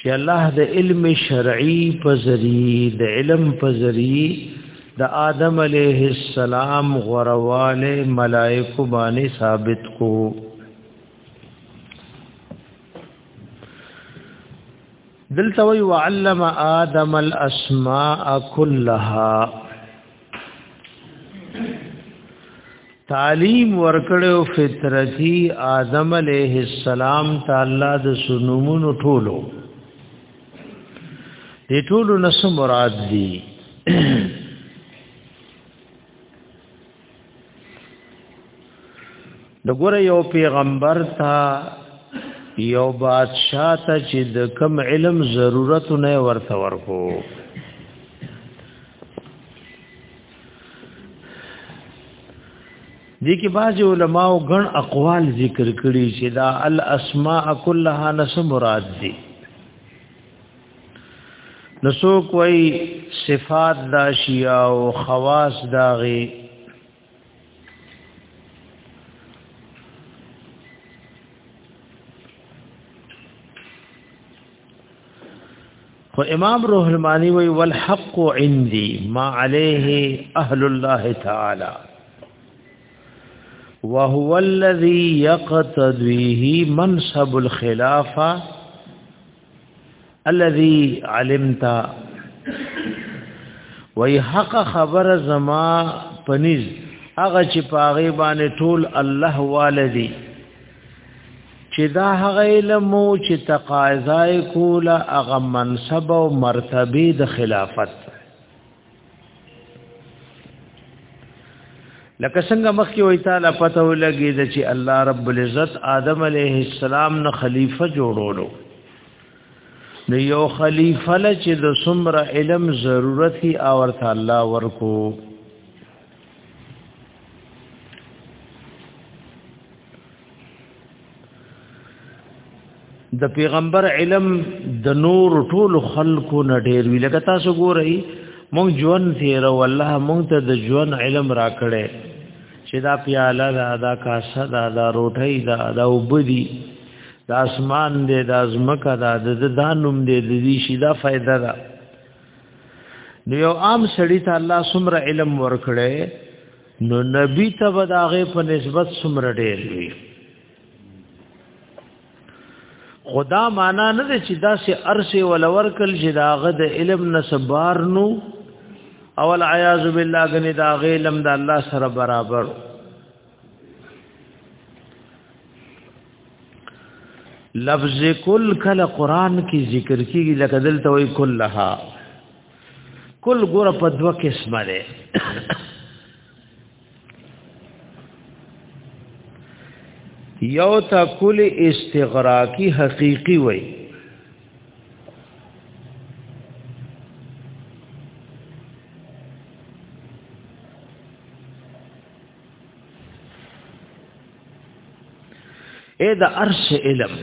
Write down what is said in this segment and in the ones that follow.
چې الله د علم شرعي په ذریعه د علم په ذریعه د آدم علیه السلام غرواله ملائکه باندې ثابت کو دلته وی وعلم آدم الاسماء كلها تعلیم ورکړو فطرتی آدم علیہ السلام تعالی د سنمونو ټولو دې ټولو نس مراد دي د ګوره یو پیغمبر تا یو بادشاہ ته چې د کم علم ضرورت نه ورته ورکو دي کې بعض علما او غن اقوال ذکر کړي چې دا الاسماء كلها نس مراد دي نسو کوئی صفات دا شیا او خواص داغي خو امام روح المانی وی والحق عندي ما عليه اهل الله تعالی وهو الذي يقتضيه منصب الخلافه الذي علمت وای حق خبر زما پنیز هغه چې پاغه باندې ټول الله والدی چې دا هغه علم چې تقاضای کوله هغه منصب او مرتبه د خلافت لکه څنګه مخکې وای تعالی پته ولګي د چې الله رب العزت آدم علیه السلام نه خلیفہ جوړولو نو یو خلیفہ له چې د څومره علم ضرورت هي او ورته الله ورکو د پیغمبر علم د نور ټول خلقو نه ډیر وی لکه تاسو ګورئ مونږ ژوند تیر او الله مونږ ته د ژوند علم راکړي چې دا پیاله دا دا کاسه دا دا روټي دا دا وبدي دا اسمان دې دا زمکه دا د دانوم دې د دې شي دا فائدہ ده نو یو عام سړی ته الله سمره علم ورکړي نو نبی ته به داغه په نسبت سمر ډیر وي خدا معنا نه ده چې دا سه ارسه ول ورکل چې داغه د علم نسبار نو اول عیاذ بالله غنی داغه علم د الله سره برابر لفظ کل کله قران کې ذکر کیږي لکه دلته وی کلها کل ګور په دوه قسمه ده یو تا کل استغراقی حقیقی وای اې د عرش علم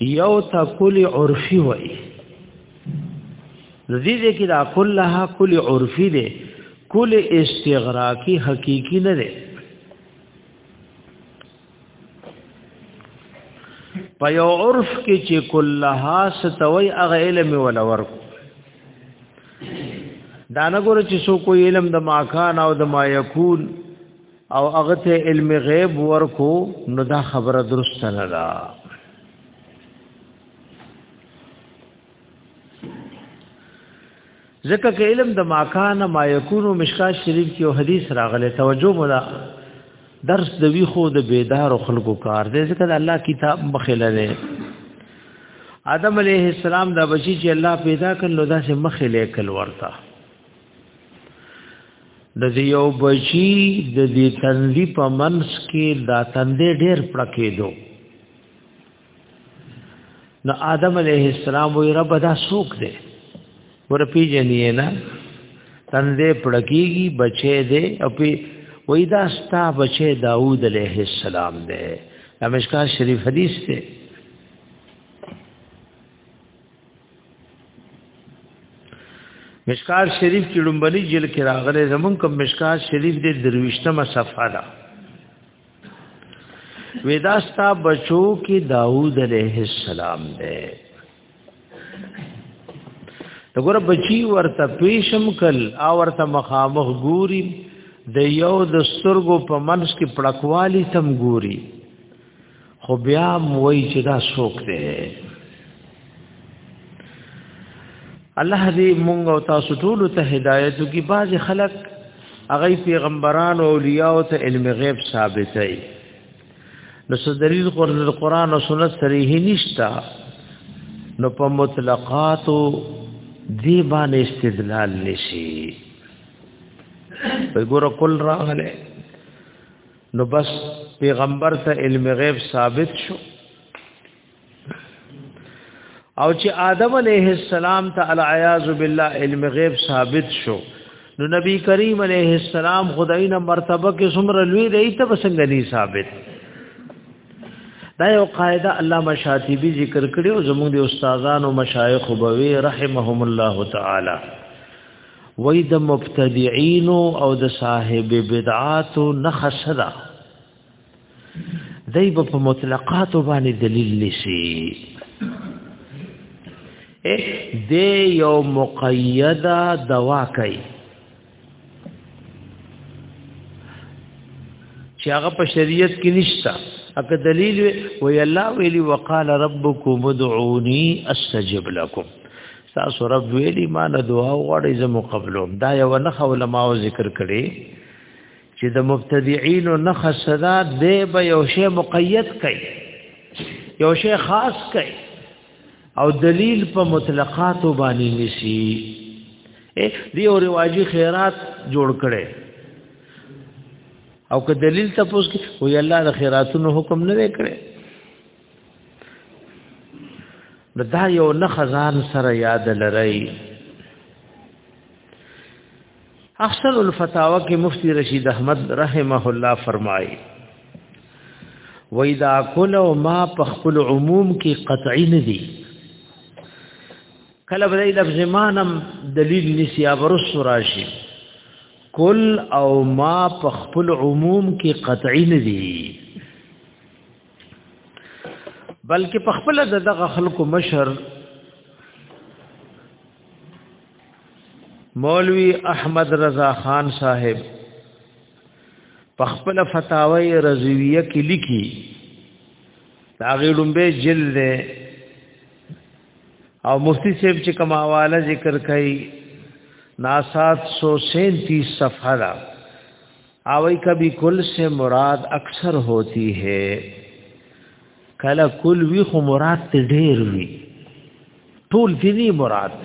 یو تا کلی عرفی وای زیده کې دا کلها کلی عرفی دی کلی استغراقی حقیقی نه دی په یو عرف کې چې کلها ستوي هغه علم ولا ورکو دا نه ګوره چې سو کوئی علم د ماکان او د ما یکون او هغه ته علم غیب ورکو نو دا خبره درست نه ده ځکه کې علم د ماکان ما یکون مشکا شریف کې یو حدیث راغلی توجه مولا درس د وی خو د بیدار خلکو کار دی ځکه د الله کتاب مخله دی آدم علیه السلام دا بچی چې الله پیدا کړ نو دا سه مخله کل ورته د دې یو بچی د دې تندې په منس کې دا تندې ډېر پړکېدو نو آدم علیه السلام وی رب دا سوک دے ور پیجنی نه تندې پړکیږي بچې دې او پی وی دا ستا بچې داوود علیه السلام دے امشکا شریف حدیث ته مشکار شریف کې لومبني جیل کې راغلي زمون کوم مشکار شریف دې درويشتمه صفحه ده وداستا بچو کې داوود عليه السلام ده دغه بچي ورته پیشم کل او ورته مخامخ ګوري د یو د سترګو په منځ کې پړکوالی تم ګوري خو بیا موي چې دا څوک دی الله دې مونږ او تاسو ټول ته هدایت کی باز خلق هغه پیغمبران او اولیاء او ته علم غیب ثابتای نو څه دلیل قرآن او سنت صریح نشتا نو په مطلقات دی باندې استدلال نشي وګوره کل راغله نو بس پیغمبر ته علم غیب ثابت شو او چې آدم علیه السلام ته العیاذ بالله علم غیب ثابت شو نو نبی کریم علیه السلام خدای نه مرتبه کې څومره لوی دی ته بسنګ نه ثابت دا یو قاعده علامه شاطبی ذکر کړی او زموږ د استادانو مشایخ وبوي رحمهم الله تعالی وای د مبتدعين او د صاحب بدعات نخسدا دای په مطلقات باندې دلیل نشي اے د یو مقیده دوا کوي چې هغه په شریعت کې نشته اګه دلیل وی الله ویلی وقال ربکم ادعونی استجب لكم تاسو رب ویلی ما نه دعا وغواړي زه مو قبلوم دا یو نه علماء ذکر کړي چې د مبتدعين نه خصدا دی به یو شی مقید کړي یو شی خاص کړي او دلیل په مطلقات باندې نشي اے دی او رواجی خیرات جوړ کړي او که دلیل تاسو کې وی الله د خیراتونو حکم نه وکړي نو دا یو نه خزان سره یاد لرئ احسن الفتاوا کې مفتی رشید احمد رحمه الله فرمایي وېدا کول او ما په خپل عموم کې قطعی نه دي کله به لفظ مانم دلیل نسی ابرس راشي کل او ما په خپل عموم کې قطعی نه دي بلکې په خپل دغه خلکو مشر مولوی احمد رضا خان صاحب په خپل فتاوی رضویه کې لیکي دا غیلم به جلد او مفتی صاحب چې کوم حواله ذکر کړي ناسات 137 صفحه دا اوی کبھی کل سے مراد اکثر ہوتی ہے کله کل وی خو مراد ته ډیر وی ټول دینی مراد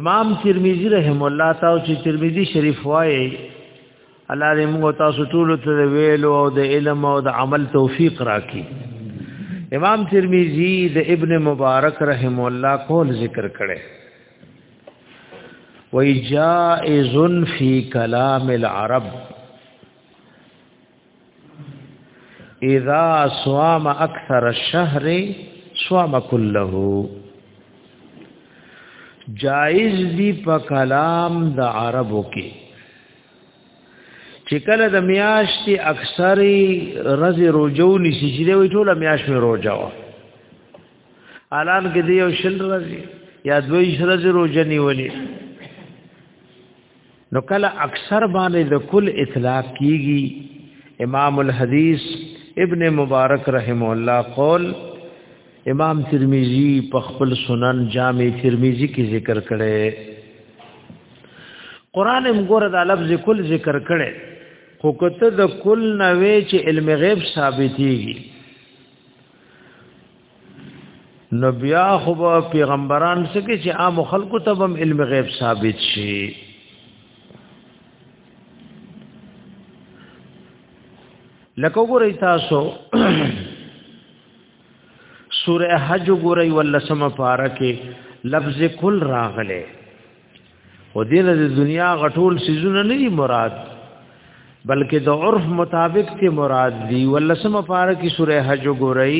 امام ترمذی رحم الله تعالی چې ترمذی شریف وایي الله دې موږ تاسو ټول ته ویلو او د علم او د عمل توفیق راکړي امام ترمذی د ابن مبارک رحم الله کول ذکر کړي وی جائز فی کلام العرب اذا صام اکثر الشهر صام كله جائز دی په کلام د عربو کې چې کله د میاشتې اکثری رز روجو نسی چې دی ټول میاشت روجو الان کې دی یو شل ورځې یا دوی ورځې روزه نیولې نو کله اکثر باندې د کل اطلاق کیږي امام الحدیث ابن مبارک رحم الله قول امام ترمذی په خپل سنن جامع ترمذی کې ذکر کړي قران هم ګوره د لفظ کل ذکر کړي خو کته د کل نوې چې علم غیب ثابتېږي نو بیا خو پیغمبران سکه چې عام خلکو ته هم علم غیب ثابت شي لکه وګورئ تاسو سوره حج وګورئ ولسمه پارا کې لفظ کل راغله او دینه د دنیا غټول سيزونه نه دي مراد بلکې د عرف مطابق ته مراد دي ولسمه پاره کې سوره حج ګورئ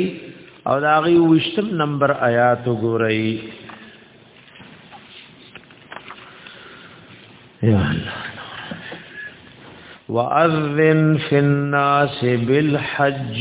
او دا غي وشتم نمبر آیات ګورئ یا الله وَأَذِّن فِي النَّاسِ بِالْحَجِّ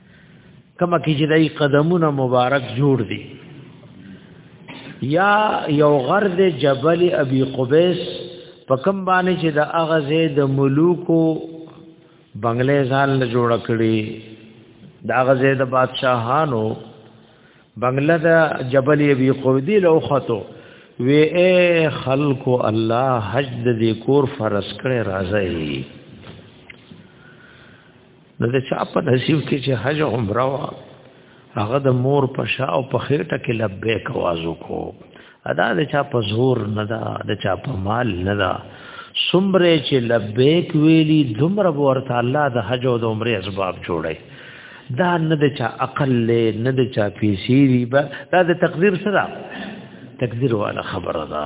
کما کی چې دای قدمونه مبارک جوړ دي یا یو غر د جبل ابي قبيس په کم باندې چې د اغه زید ملوکو بنگلې ځان له جوړ کړي دا اغه زید بادشاہانو بنگله د جبل ابي قبيدي له خطو وی اے خلق الله حج د دې کور فرض کړي راځي نو د چا په نصیب کې چې حج عمره وا هغه د مور په شا او په خېټه کې لبیک आवाज وکړو ادا د چا په زور نه دا د چا په مال نه دا سمره چې لبیک ویلی دومره ورته الله د حج او د عمره اسباب جوړي دا نه د چا عقل له نه د چا پیسې دی با دا د تقدیر سره تقدیر والا خبره ده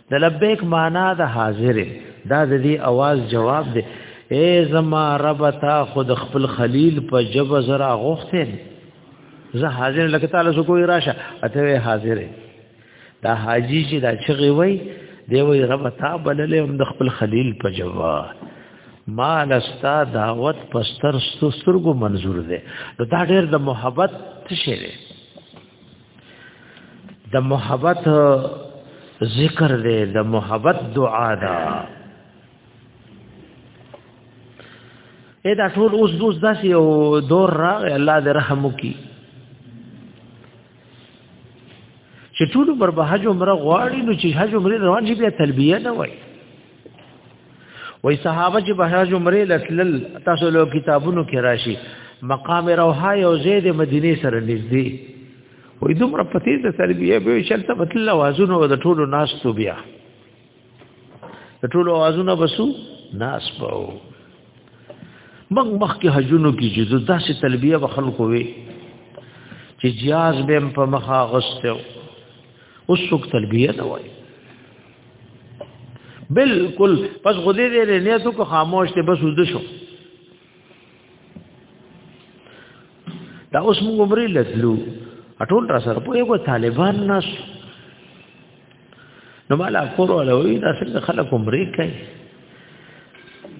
د لبیک معنا د حاضر دا د دې आवाज جواب دی اے زما رب تا خود خپل خلیل په جب زرا غوښته زه حاضر لکه تعالی سو کوی راشه اته حاضر دا حاجی چې دا چغي وای دی وای رب تا بللې هم د خپل خلیل په جوا ما لستا دعوت پستر سترګو منظور ده دا ډېر د محبت څه شي د محبت ذکر دی د محبت دعا ده اې دا ټول اوس دوس داسې یو دور راغی الله دې رحم وکړي چې ټول پر به حج عمره غواړي نو چې حج عمره روان شي بیا تلبیه نه وایي وای صحابه چې به حج عمره لتل تاسو له کتابونو کې راشي مقام روها یو زید مدینه سره نږدې وای دومره پتی د تربیه به شرط بتل وازونه د ټولو ناس تو بیا د ټولو وازونه بسو ناس پاو مخ مخ کې حجونو کې جزو داسې تلبیه به خلکو وي چې جیاز به په مخه غستو اوس څوک تلبیه نه وایي بالکل پس غدې دې نه ته کو خاموش ته بس ود شو دا اوس موږ عمرې لدلو اټول را سره په یو طالبان ناس نو مالا کور ولوي دا څنګه خلک عمرې کوي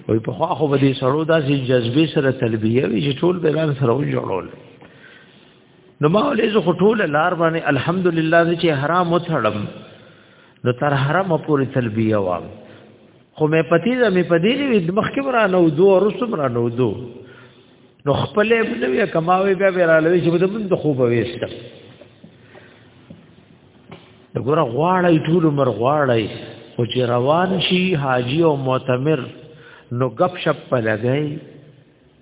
وي په خوا خو به دې سړو داسې جذبې سره تلبیه وي چې ټول بیلان سره وجوړول نو ما ولې زه خټول لار باندې الحمدلله چې حرام وتړم نو تر حرام پورې تلبیه وام خو مې پتی دا مې پدې دې مخ کې مرا نو دو ورسو مرا نو دو نو خپل ابن وی کماوي بیا بیا رالوي چې بده من د خوب وېست د ګوره غواړی ټول مر غواړی او چې روان شي حاجی او معتمر نو غب شپ په لګای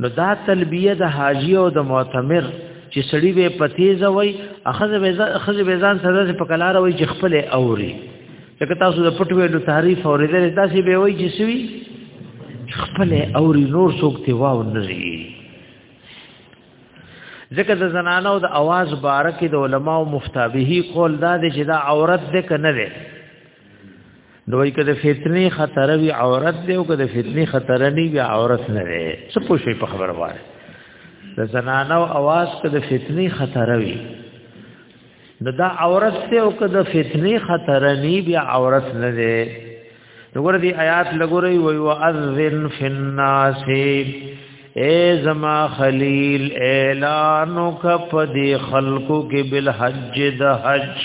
نو دا تلبیه د حاجی او د معتمر چې سړی به پتیز وای اخذ به اخذ به ځان سره په کلار وای چې خپل اوري لکه تاسو د پټ ویلو تعریف اوریدل تاسو به وای چې سوي خپل اوري نور څوک ته واو نه ځکه د زنانو د اواز بارکه د علماو مفتابهي قول دا دی چې دا عورت ده کنه ده نو وای کده فتنه خطر وی عورت دی او کده فتنه خطر نه وی عورت نه دی څه پوښي په خبره واره د زنانو आवाज کده فتنه خطر وی نو دا عورت دی او کده فتنه خطر نه وی عورت نه دی وګور دی آیات لګوري وی واذن فی الناس اے زما خلیل اعلانو کپ دی خلقو کې بالحج د حج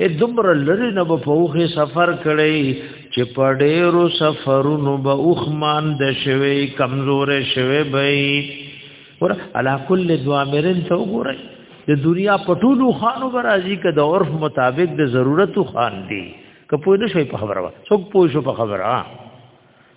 اې دمر لری نه په اوخه سفر کړي چې په ډېرو سفرونو به اوخ مان د شوي کمزور شوي بې ور علا کل دوامرن ته وګورئ د دنیا پټولو خانو برازي که د عرف مطابق د ضرورت خان دي که پوه نه شي په خبره څوک پوه شو په خبره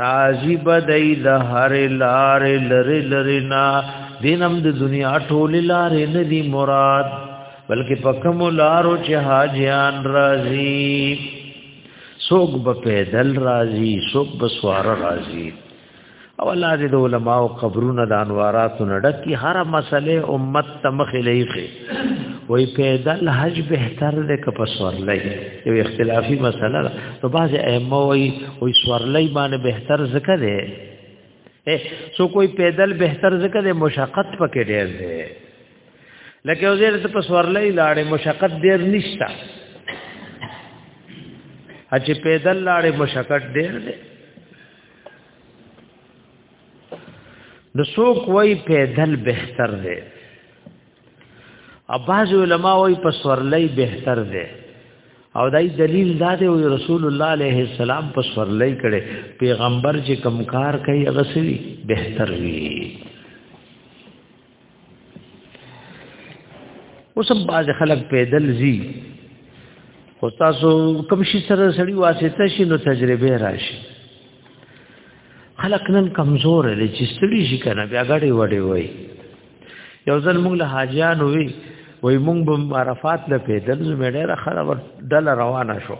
راضی بدای د هر لار لری لری نا دینم د دنیا ټول لار نه دی مراد بلکې پکم لارو چې حاجیان راضی سوق به پیدل راضی سوق به سوار راضی او الله دې د علماو قبرونو د انواراتو نډکی هر مسله امت تمخ لیکي وای پیدل حج بهتر ده که په سورلۍ یو اختلافي مسله ده نو بعض ائمه وای وای سورلۍ باندې بهتر ځکه ده اے سو کوئی پیدل بهتر ځکه ده مشقت پکې ډېر ده لکه وزیر ته په سورلۍ لاړې مشقت ډېر نشته چې پیدل لاړې مشقت ډېر ده نو څوک وای پیدل بهتر دی اباز علماء وای په سورلۍ بهتر دی او دای دلیل دا دی او رسول الله علیه السلام په سورلۍ کړي پیغمبر چې کمکار کوي هغه سوي بهتر وي اوس هم باز خلک پیدل زی خو تاسو کوم شي سره سړی واسطه شي نو تجربه راشي خلک نن کمزور دي چې ستړي شي کنه بیا غړي وړي وای یو ځل موږ له حاجیان وی وای موږ به عرفات له پیدل زمړه را خراب دل روانه شو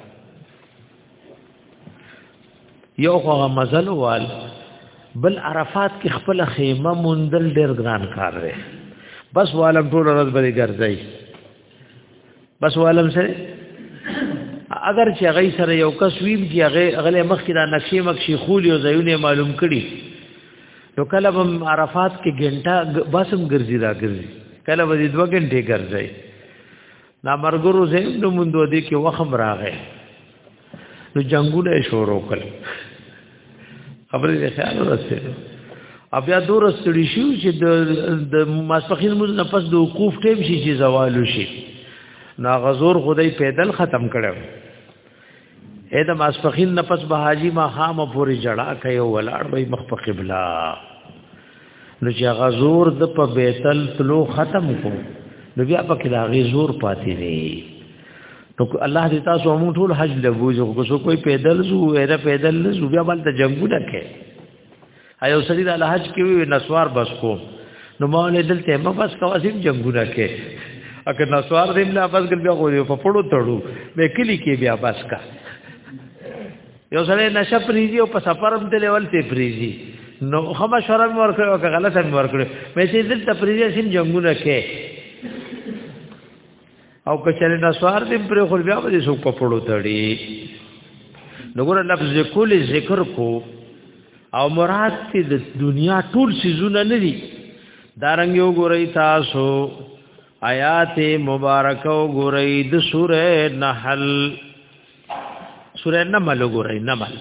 یو خو مزل وال بل عرفات کې خپل خیمه مندل ډیر ګران کار دی بس والم ټول ورځ باندې ګرځي بس والم سره اگر چې غي سره یو کس ویم چې هغه غلې مخ کې دا نقشې مخشي خول یو ځایونه معلوم کړي نو کله هم عرفات کې ګنټه بسم ګرځي را ګرځي کله به دوه ګنټه ګرځي دا مرګرو زم نو مونږ دې کې وخم راغې نو جنگونه شروع کړ خبرې دې خیال ورسېدو بیا دور ستړي شو چې د د ماسپخین موږ نه پس د وقوف ټیم شي چې زوال شي نا غزور خدای پیدل ختم کړو اې د ماسپخین نه پس به حاجی ما خامه پوری جړه کوي ولاړ وي مخ په قبله نو چې غزور د په بیتل تلو ختم کو نو بیا په کې دا غزور پاتې دی نو الله دې تاسو هم ټول حج لبوځو کو سو کوئی پیدل زو اېره پیدل زو بیا بل ته جنگو نه کې ایو سړي د الحج کې وی نسوار بس کو نو مونږ دلته ما بس کو اسیم جنگونه کې اګه نسوار دې نه بس ګل بیا خو په پړو تړو به کلی کې بیا بس کا یو سړی نشه پریزي او په سفر هم دلې ولته پریزي نو خما شرم ورکړ او که غلط هم ورکړ مې چې دلته پریزي سیم جنگونه کې او کچره نسوار دې پر خو بیا به سو کپړو تړي نګور لفظ کل ذکر کو او مراد دې د دنیا ټول سيزونه نه دي دارنګ یو ګورئ تاسو آیات مبارکه ګورئ د سوره نحل سوره نمل ګورئ نمل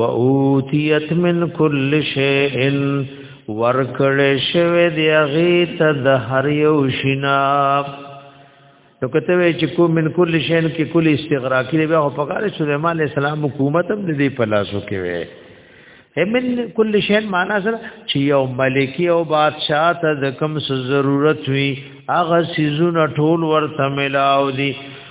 واوتیت من کل شیء ورکړې شوی دی هغه ته د هر یو شینا نو کته وی چې کوم من کل شین کې کل استغراقی دی هغه په کار سليمان عليه السلام حکومت هم دې په لاسو کې وی همن کل شین معنا سره چې یو ملکی او بادشاہ ته د کوم ضرورت وی هغه سيزونه ټول ورته ملاو دي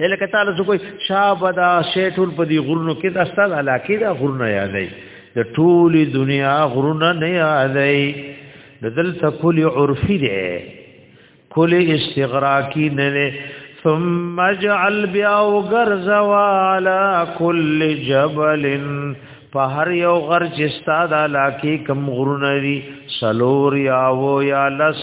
هله کتاله سو کوئی شابدا شیټول په دی غرونو کې د استاد علاقه دا غرونه یادې د ټولي دنیا غرونه نه یادې د دل تکل عرفي دی کل استغراقی نه ثم اجعل بیا وغرزوا على كل جبل په هر یو غر چې ستاد علاقه کم غرونه دي سلور یا و یا لس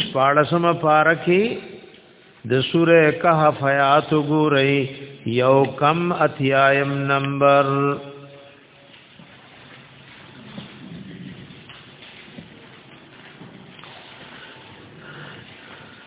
شپاړسم پارکی د سوره کهف آیات ګورئ یو کم اتیایم نمبر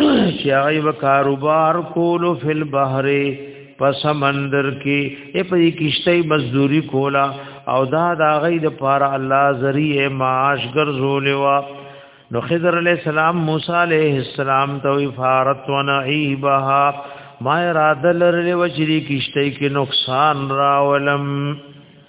چې هغه و کاروبار کولو فل بحر په سمندر کې ای په کیشته مزدوری کولا او دا دا غي د پاره الله ذریعہ معاش ګرځول وا نو خضر علیہ السلام موسی علیہ السلام تو افارت و نعیبها ما اراده لرلی و چې کیشته کې نقصان راولم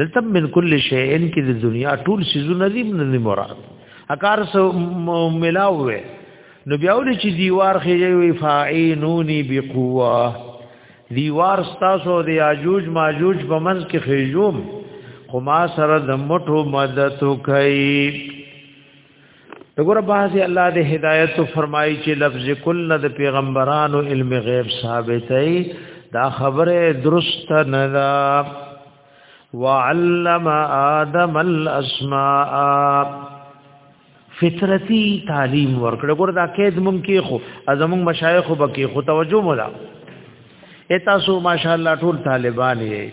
دلته من کل شیئن کې د دنیا ټول سيزونه دي نه مراد اکار سو ملاوه نو بیا ولې چې دیوار خېږي وی فاعینونی بقوه دیوار ستاسو د یاجوج ماجوج په منځ کې خېجوم خو ما سره د مټو مدد وکړي دغه بعضی الله د هدایت فرمایي چې لفظ کل د پیغمبرانو علم غیب ثابتای دا خبره درست نه ده وعلم آدم الاسماء فطرتی تعلیم ورکړه ګور دا کېد ممکن خو ازمون مشایخ وبکې خو توجه مولا اتاسو ماشاءالله ټول طالبان یې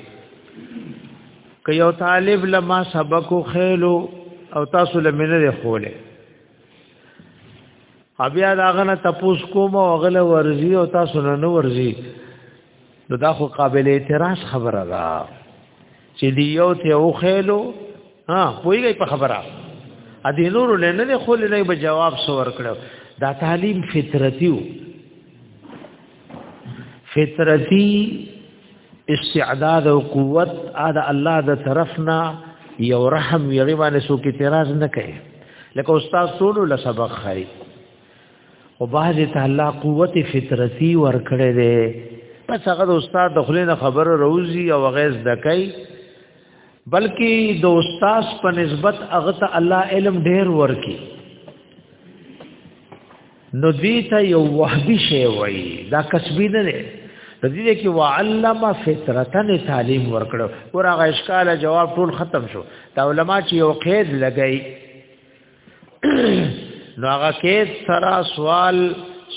که یو طالب لما سبق خېلو او تاسو لمنه خوله بیا داغه نه تپوس کوم او غله ورزي او تاسو نه نو ورزي نو دا خو قابل اعتراض خبره ده چې دی یو ته او خېلو ها پویږي په خبره ا دې نور له نه خو له به جواب سو ورکړو دا تعلیم فطرتیو فطرتی استعداد او قوت ادا الله د طرفنا یو رحم یغی باندې سو کې اعتراض نه کوي لکه استاد ټول له سبق خای او بعضی ته الله قوت فطرتی ورکړي دي پس هغه د استاد د خلینو خبره روزي او غیظ دکای بلکې د استاد په نسبت هغه ته الله علم ډیر ورکي نو دې ته یو وهبي شی وای دا کسبی نه دی د دې کې وعلم فطرتن تعلیم ورکړو ور هغه اشکال جواب ټول ختم شو دا علما چې یو قید لګی نو هغه قید سره سوال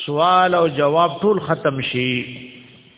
سوال او جواب ټول ختم شي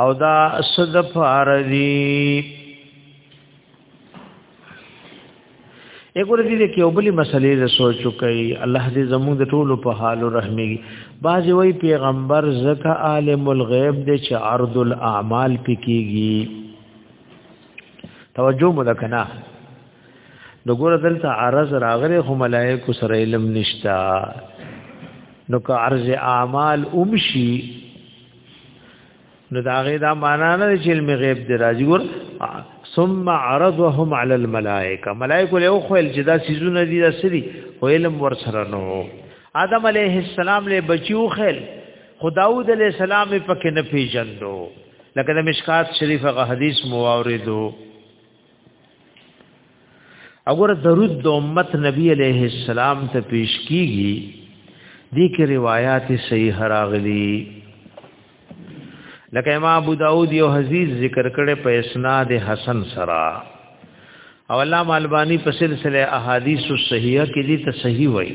او دا صد فاردی اګور دې کې یو بلی مسلې له سوچو کوي الله دې زموږ د ټولو په حال رحمي باز وی پیغمبر زکه عالم الغیب دې چې عرض الاعمال پکېږي توجه مو وکنا د ګور دلته عرض راغره خو ملائکه سره علم نشتا نو که عرض اعمال اومشي نو دا غي دا معنا نه چې علم غیب دی راځي ور ثم عرضهم على الملائکه ملائکه له خو ال جدا سيزونه دي رسلي او علم ور سره نو آدم علیه السلام له بچیو خل خداود علیه السلام پکې نه پیژندو لکه د مشکات شریفه غ حدیث مواردو اگر درود د امت نبی علیہ السلام ته پیش کیږي دي کې روایت صحیح راغلي لکه امام ابو داود یو حدیث ذکر کړي په اسناد حسن سرا او علامه البانی په سلسله احادیث الصحیحه کې دي ته صحیح وایي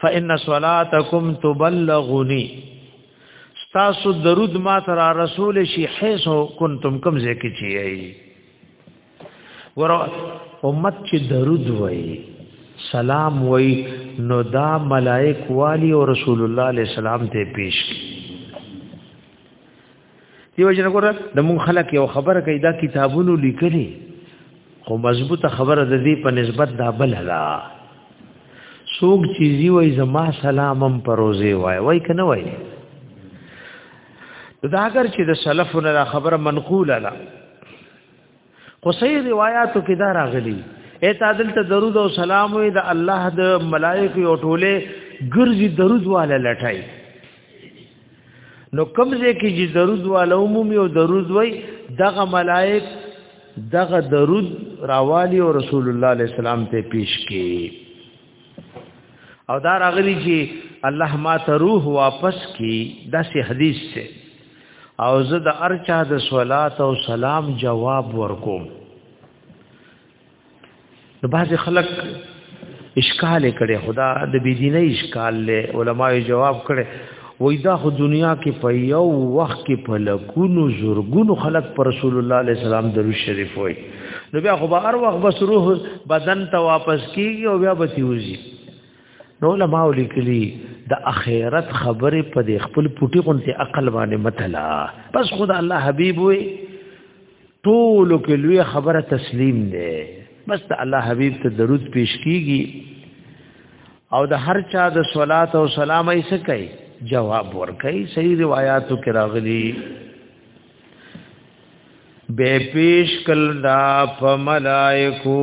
فان صلاتکم تبلغنی تاسو درود ما تر رسول شي حيث كنتم کم ذکر چی ای ور امت چې درود وای سلام وای نو دا ملائک والی او رسول الله علیہ السلام ته پیش کی دیو جن ګور د مون خلک یو خبره کوي دا کتابونو لیکلي خو مضبوطه خبره د دې په نسبت دا بل لا سوق چیزی وای زما سلامم پروزه وای وای کنه وای دا اگر چې د سلفونو خبره منقوله ده خو صحیح روایتو کې دا راغلي اے تعدل ته درود او سلام وي د الله د ملائکه او ټوله ګرځي درود والا لټای نو کمزه کې چې درود والا عمومي او درود وای دغه ملائک دغه درود راوالی او رسول الله علیه السلام ته پیش کی او دا راغلی چې الله ما ته روح واپس کی دا سه حدیث څه او زه د ارچا د صلات او سلام جواب ورکوم نو بعض خلک اشکال کړي خدا د بيدینه اشکال له علماء جواب کړي وې دا خو دنیا کې په یو وخت کې په لکونو زورګونو خلک پر رسول الله علیه السلام درو شریف وي نو بیا خو به هر وخت بس روح بدن ته واپس کیږي او بیا به تیوزي نو علماء لیکلي د اخرت خبره په دې خپل پټي غونته عقل باندې متلا بس خدا الله حبيب وي ټول کې لوی خبره تسلیم ده بس ته الله حبيب ته درود پیش کیږي او د هر چا د صلات او سلام یې سکي جواب ورکړي صحیح روایتو کې راغلي بے پیش کل دا پملائکو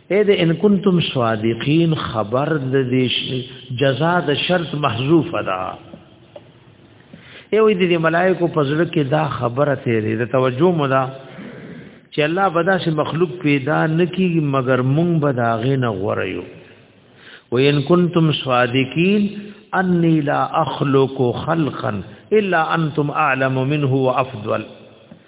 اې د ان کنتم صادقین خبر د دې جزاء د شرط محذوف ده یو دې ملائکو په ځل کې دا خبره تیرې د توجه مودا چې الله بدا سي مخلوق پیدا نکي مگر مونږ بدا غنه غوړیو و ان کنتم صادقین انی لا اخلق خلقا الا انتم اعلم منه وافضل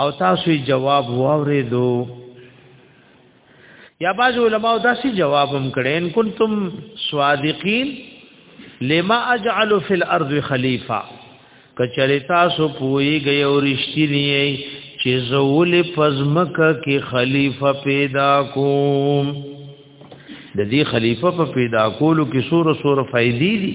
او تاسو جواب واورې دو یا باز علماء داسې جواب هم کړي ان کنتم صادقین لما اجعل فی الارض خلیفہ کچری تاسو پویږئ او رښتینی چې زول پزمکه کې خلیفہ پیدا کوم د دې خلیفہ په پیدا کولو کې سور سور فائدې دي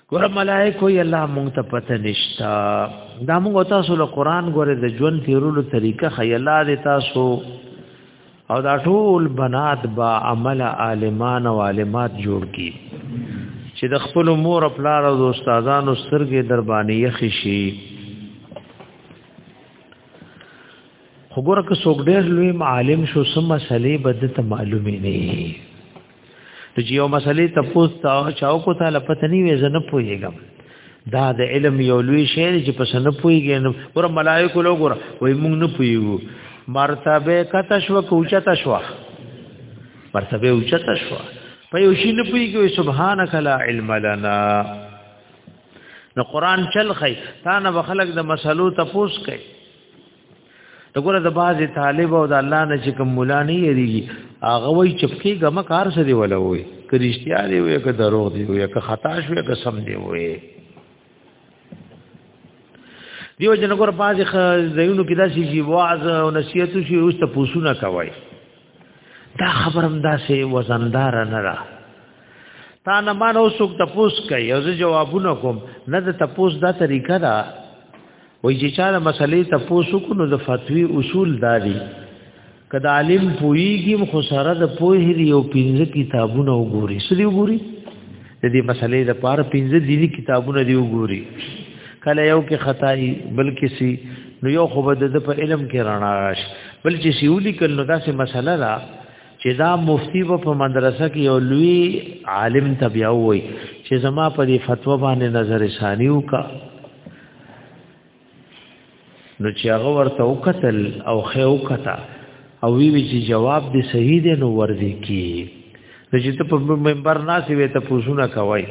ګور ملائکه یې الله مونږ ته پته نشتا دا مونږ تاسو له قران ګوره د ژوند تیرولو طریقه خیاله دي تاسو او دا ټول بنات با عمل عالمان او عالمات جوړ کی چې د خپل مور خپل او استادانو سترګې دربانې یخ شي خو ګوره که څوک ډېر لوی عالم شو سم مسلې بد ته معلومې نه نو چې یو مسلې ته پوستا چاو کو ته لپته نه وې زنه پويګم دا د علم یو لوی شی چې په سن پويګې نو ور ملائکه لو ګور وای مونږ نه پويګو مرتبه کته شو کوچته شو مرتبه اوچته شو په یو شی نه پويګو سبحانك لا علم لنا نو قران چل خی تا نه خلق د مسلو تپوس کوي دغه د باز طالب او د الله نه چې کوم مولا نه یریږي هغه وای چپکی غم کار څه دی ولا وای که رښتیا دی وای که دروغ دی وای که خطا شو که سم دی وای دیو جن ګور باز زینو کې داسې شی واعظ او نصیحت شي اوس ته پوسونه کوي دا خبرم داسې وزندار نه را تا نه مانو څوک ته پوس کوي او جوابونه کوم نه د تپوس دا طریقه ده وای چې چا د مسلې ته پوسوک نو د فتوی اصول داري کدا عالم پویږي خو سره د پوهې دی او پنځه کتابونه وګوري سړي وګوري د دې مسلې د پاره پنځه دینی کتابونه دی وګوري کله یو کې خدای بلکې سی نو یو خو بد د په علم کې رڼا راش بل چې سیولی کله نو داسې مسله را چې دا مفتی و په مدرسه کې یو لوی عالم تبیا وای چې زما په دې فتوا باندې نظر ثانی وکړه نو چې هغه ورته وکتل او خې وکتا او وی وی چې جواب دې صحیح دی نو ورځي کی نو چې ته په منبر ناسې وې ته پوښونه کوي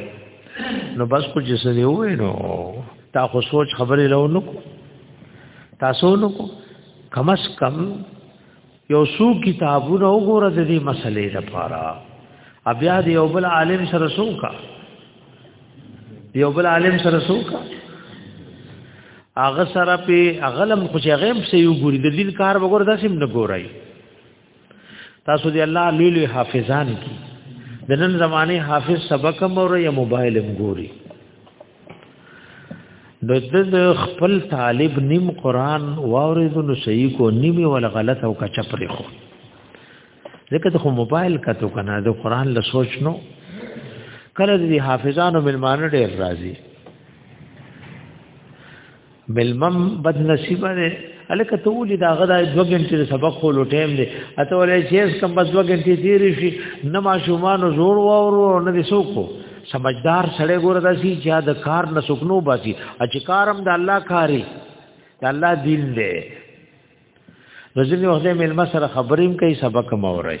نو بس کو چې سړي وې نو تا خو سوچ خبرې راو نو کو تاسو نو کو کم اس کم یو څو کتابونه وګوره د دې مسلې لپاره بیا د یو بل عالم سره سوکا یو بل عالم سره سوکا هغه سره په اغلم خو چې غیم سه یو ګوري د دې کار وګوره داسې نه ګورای تاسو دی الله لوی لوی حافظان کی د نن زمانه حافظ سبق مور یا موبایل مګوري نو د خپل طالب نیم قران واورید نو صحیح کو نیمه ولا غلط او کا چپر خو ځکه ته موبایل کتو کنه د قران له سوچ نو کله د حافظانو ملمانه ډیر راضي ملمم بد نصیب دی الکه ته ولې دا غدا دو غنټې د سبق خو لټیم دی اته ولې چې کم بس دو غنټې تیر شي نه ما شومان زور وورو نه دي سوکو سمجدار سړی ګور داسي چې دا کار نه سکنو باسي چې کارم د الله کاری د الله دین دی رجل وخت مل مسره خبریم کوي سبق مورای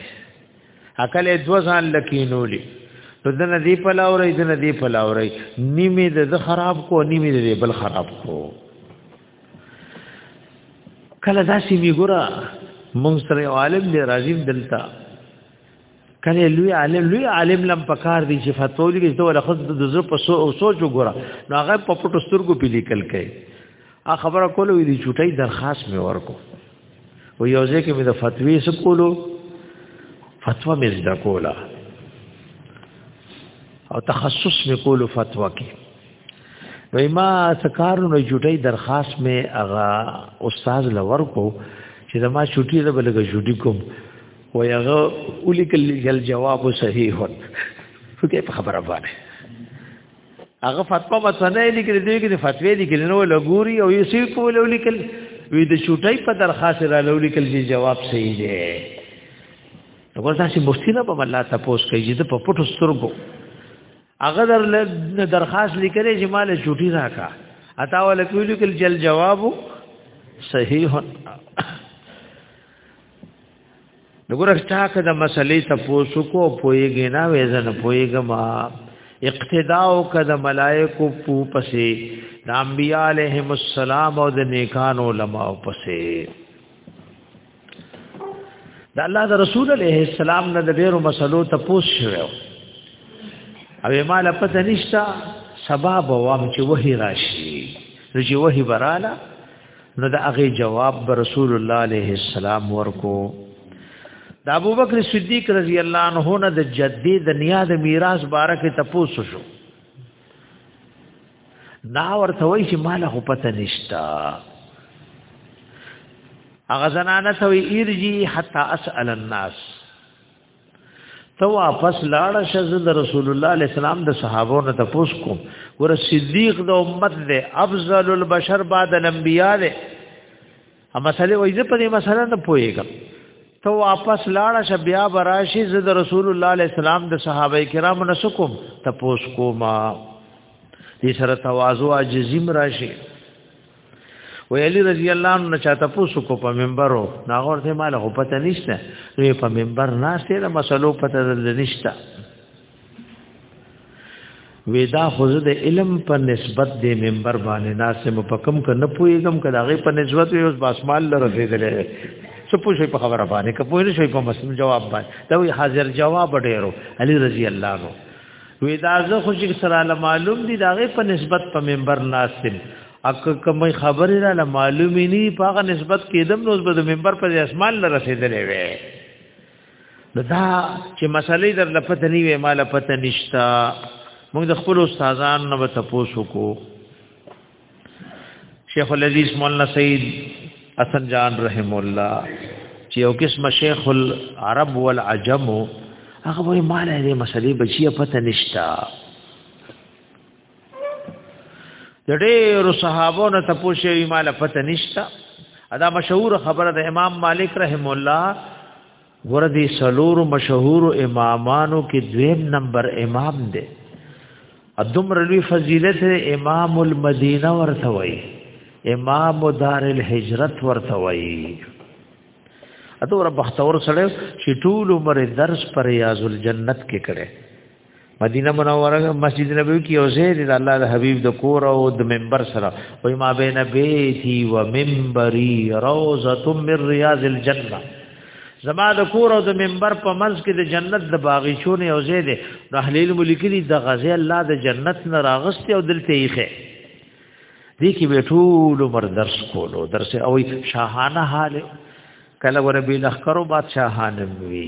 اکل ادو ځان لکینولی نو د ندی په لاورې د ندی په لاورې نیمه د خراب کو نیمه د بل خراب کو کله دا سی وی ګورا مونږ سره عالم دی راځیم دلتا کله لوی عالم لوی عالم لم پکار دی چې فتوا لګي چې ول خود د زړه په سو او سوچ وګوره نو هغه په پټو سترګو په لیکل کوي ا خبره کول وی دی چټي درخواست مې ورکو و یو ځکه مې د فتوی سکولو فتوا مې زده کوله او تخصص مې کولو فتوا کې نو ما سکارو نه چټي درخواست مې هغه استاد لور کو چې زما چټي د بلګه چټي کوم و یغه ولیکل جل جواب صحیح هو فکر په خبره باندې هغه فتوا وسنه لیکل دی کې فتوی لیکل نو لګوري او یې په لولیکل وی د شوټای په درخواست را لولیکل چې جواب صحیح دی نو دا چې مفتی نه په الله تاسو کوي چې په پټو سترګو هغه در درخواست لیکل چې مال شوټی راکا اتا ولکولیکل جل جواب صحیح نګور چا که د مسلې ته پوسو کو پويږي نه وېزن پويګه ما اقتدا او کد ملائکو پو پسې د انبیاء علیهم السلام او د نیکان علماء پسې د الله د رسول علیه السلام نه د ډیرو مسلو ته پوس شوو او مال پته نشتا سبب وام چې وਹੀ راشي چې وਹੀ براله نو د هغه جواب بر رسول الله عليه السلام ورکو د ابو بکر صدیق رضی الله عنه نه د جدي د نیا د میراث باره کې تپوس شو نا ورته وای چې مال خو پته نشتا هغه زنانه ته وی ارجی حتا اسال الناس ته واپس لاړ شه زه د رسول الله علیه السلام د صحابو نه تپوس کوم ور صدیق د امت دی افضل البشر بعد الانبیاء دی ا مسله وای زه په دې مسله نه پوهیږم ته واپس لاړ شه بیا براشي زه د رسول الله علیه السلام د صحابه کرام نه سکم تپوس کوما دې سره تواضع عجزیم راشي و علی رضی الله عنه چاته پوسو کو په منبرو ناغور ته مال هو پته نشته نو په منبر ناشته د مسلو پته نشته ودا خوزه د علم په نسبت د منبر باندې ناسم په کم ک نه پويګم ک دغه په نسبت یو باسمال لره رسیدلې څه پوښي په خبره باندې ک پوه نه شي په مسلم جواب باندې دا وی حاضر جواب ډیرو علی رضی الله عنه وی دا زه خو چې سره معلوم دي دا غي په نسبت په منبر ناستم اک کوم خبره را معلوم نه په هغه نسبت کېدم نو به د منبر پر اسمان لره رسیدلې وي دا چې مسلې در لپته نه وي مال پته نشتا موږ د خپل استادان نو تاسو کو شیخ العزیز مولانا سید حسن جان رحم الله چې یو قسم شیخ العرب والعجم هغه وایي مال دې مسلې بچیه پته نشتا د ډېرو صحابو نه تاسو یې مال پته نشتا ادا مشهور خبره د امام مالک رحم الله ګور دي سلور مشهور امامانو کې دویم نمبر امام دی ادم رلوی فضیلت امام المدینه ورته وای امام دار الهجرت ورته وای اته ور بختور سره چې ټول عمر درس پر ریاض الجنت کې کړي مدینه منوره مسجد نبوي کې او زید د الله د حبیب د کور او د منبر سره او ما بین بیتی و منبری روزه من ریاض الجنه زما د کور او د منبر په منځ کې د جنت د باغچونه او زید د اهلیل ملکری د غزه الله د جنت نه راغست او دلته یې دې کې به ټول عمر درس کولو درس او شاهانه حال کله ور به لخرو بادشاہانه وی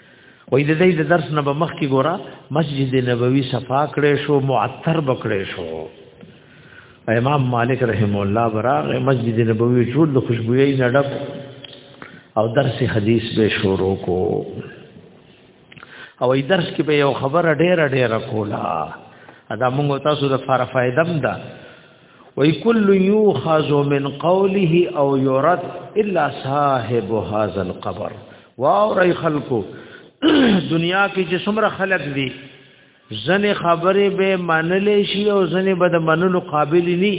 وې د دې درس نه به مخ کې ګورا مسجد نبوي صفا کړې شو معطر بکړې شو امام مالک رحم الله براغ مسجد نبوي ټول د خوشبوئی نه ډک او درس حدیث به شروع کو او ای درس کې به یو خبره ډیره ډیره کولا ادا موږ تاسو د فار فائدم ده وی کل یوخذ من قوله او یرد الا صاحب هذا القبر واو رای خلقو دنیا کې چې څومره خلق دي زنه خبره به منلې شي او زنه به د منلو قابل ني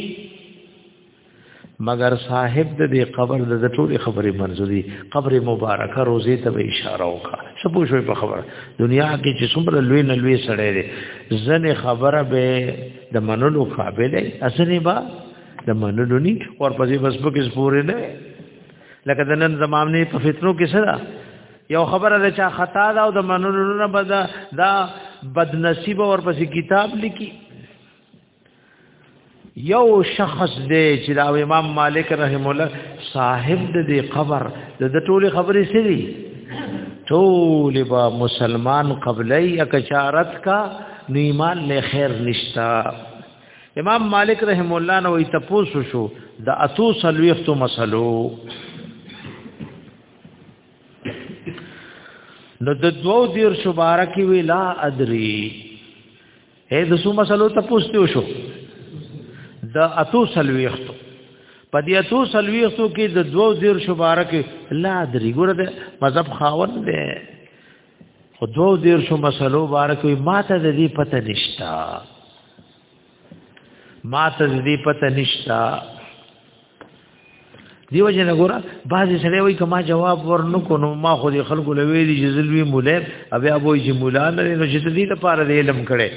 مگر صاحب د دې قبر د ټولې خبرې منځوري قبر مبارکه روزي ته به اشاره وکړه سبو شوي په خبره دنیا کې چې څومره لوی نه لوی سړی دی زنه خبره به د منلو قابل اسنه با د منلو ني او پسې بس په کې پورې نه لکه د نن زمامنې په فتنو کې سره یو خبره ده چې خطا ده او د منلو نه بد دا بد نصیب او پسې کتاب لیکي یو شخص دی چې دا امام مالک رحم الله صاحب د دې قبر د ټولي خبرې سړي ټول با مسلمان قبلې اکشارت کا نو ایمان له خیر نشتا امام مالک رحم الله نو ای تاسو شو د اتو سلويختو مسلو نو د دوو دیر شبارکی وی لا ادری اے د سو مسلو تاسو شو د اتو سلويختو په دې اتو سلويختو کې د دوو دیر شبارکی لا ادری ګوره د مذهب خاوند دی خو دوو دیر شو مسلو بارکوی ما ته د دې پته نشتا ما ته د دې پته نشتا دیو جن ګور بعضی سره وای کما جواب ورنکو نو ما خو دې خلکو لوي دي جزلوي مولا بیا وای چې مولا نه نو چې دې لپاره دې علم کړي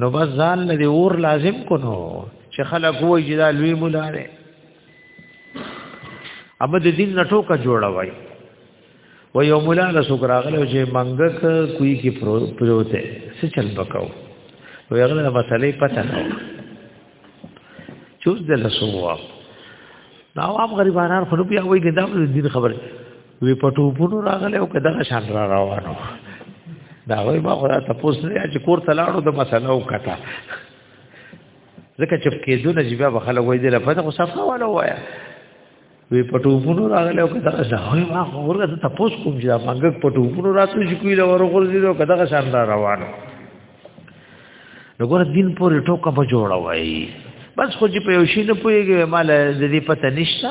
نو بس ځان نه دې اور لازم کو نو چې خلک وای چې دا لوی مولا نه اب د دین نټو کا جوړوي و یو مولا له څوک راغلی چې منګک کوی کې پروت دی څه چل وکاو و یو له مسلې پته نه چوز د لسو واو نو عوام غریبانان خو بیا وایي ګنده د دین خبره وی پټو پونو راغلی او کداغه شان را روانو دا وایي ما خو تاسو نه چې کور تلاړو د مسله وکړه ځکه چې کېدونه چې بیا خلک وایي د لفظ خو صفه ولا وایا وی پټوفونو راغله او کدا زه ما خورګه ته تاسو کوم چې دا منګک پټوفونو راتل شي کوی لور غورځي او کدا شان را روانو وګوره دین پورې ټوکا په جوړه وای بس خو چې په یو شي نه پويږي مال د دې پته نشته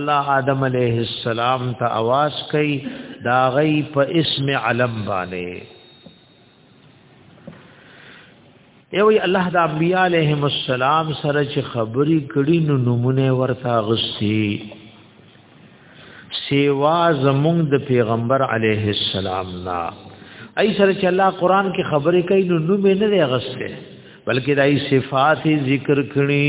الله آدم علیه السلام ته आवाज کوي دا غي په اسم علم باندې ایوی الله د انبیاء علیهم السلام سره چې خبرې کړي نو نمونه ورته غسی سیوا زمونږ د پیغمبر علیه السلام نا ای سره چې الله قران کې خبرې کوي نو نوم نه دی غسته بلکې دای صفات ذکر کړي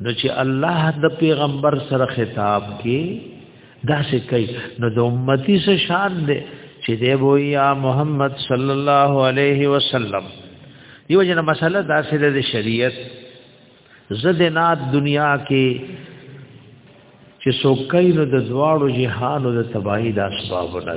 نو چې الله د پیغمبر سره خطاب کې دا څه کوي نو د امتی سره شان دی چې دی وو یا محمد صلی الله علیه وسلم دیو جن مسله دا سره د شریعت زدنات دنیا کې چې څوک کینو د زواړو جهانو د تباہی د اسباب نه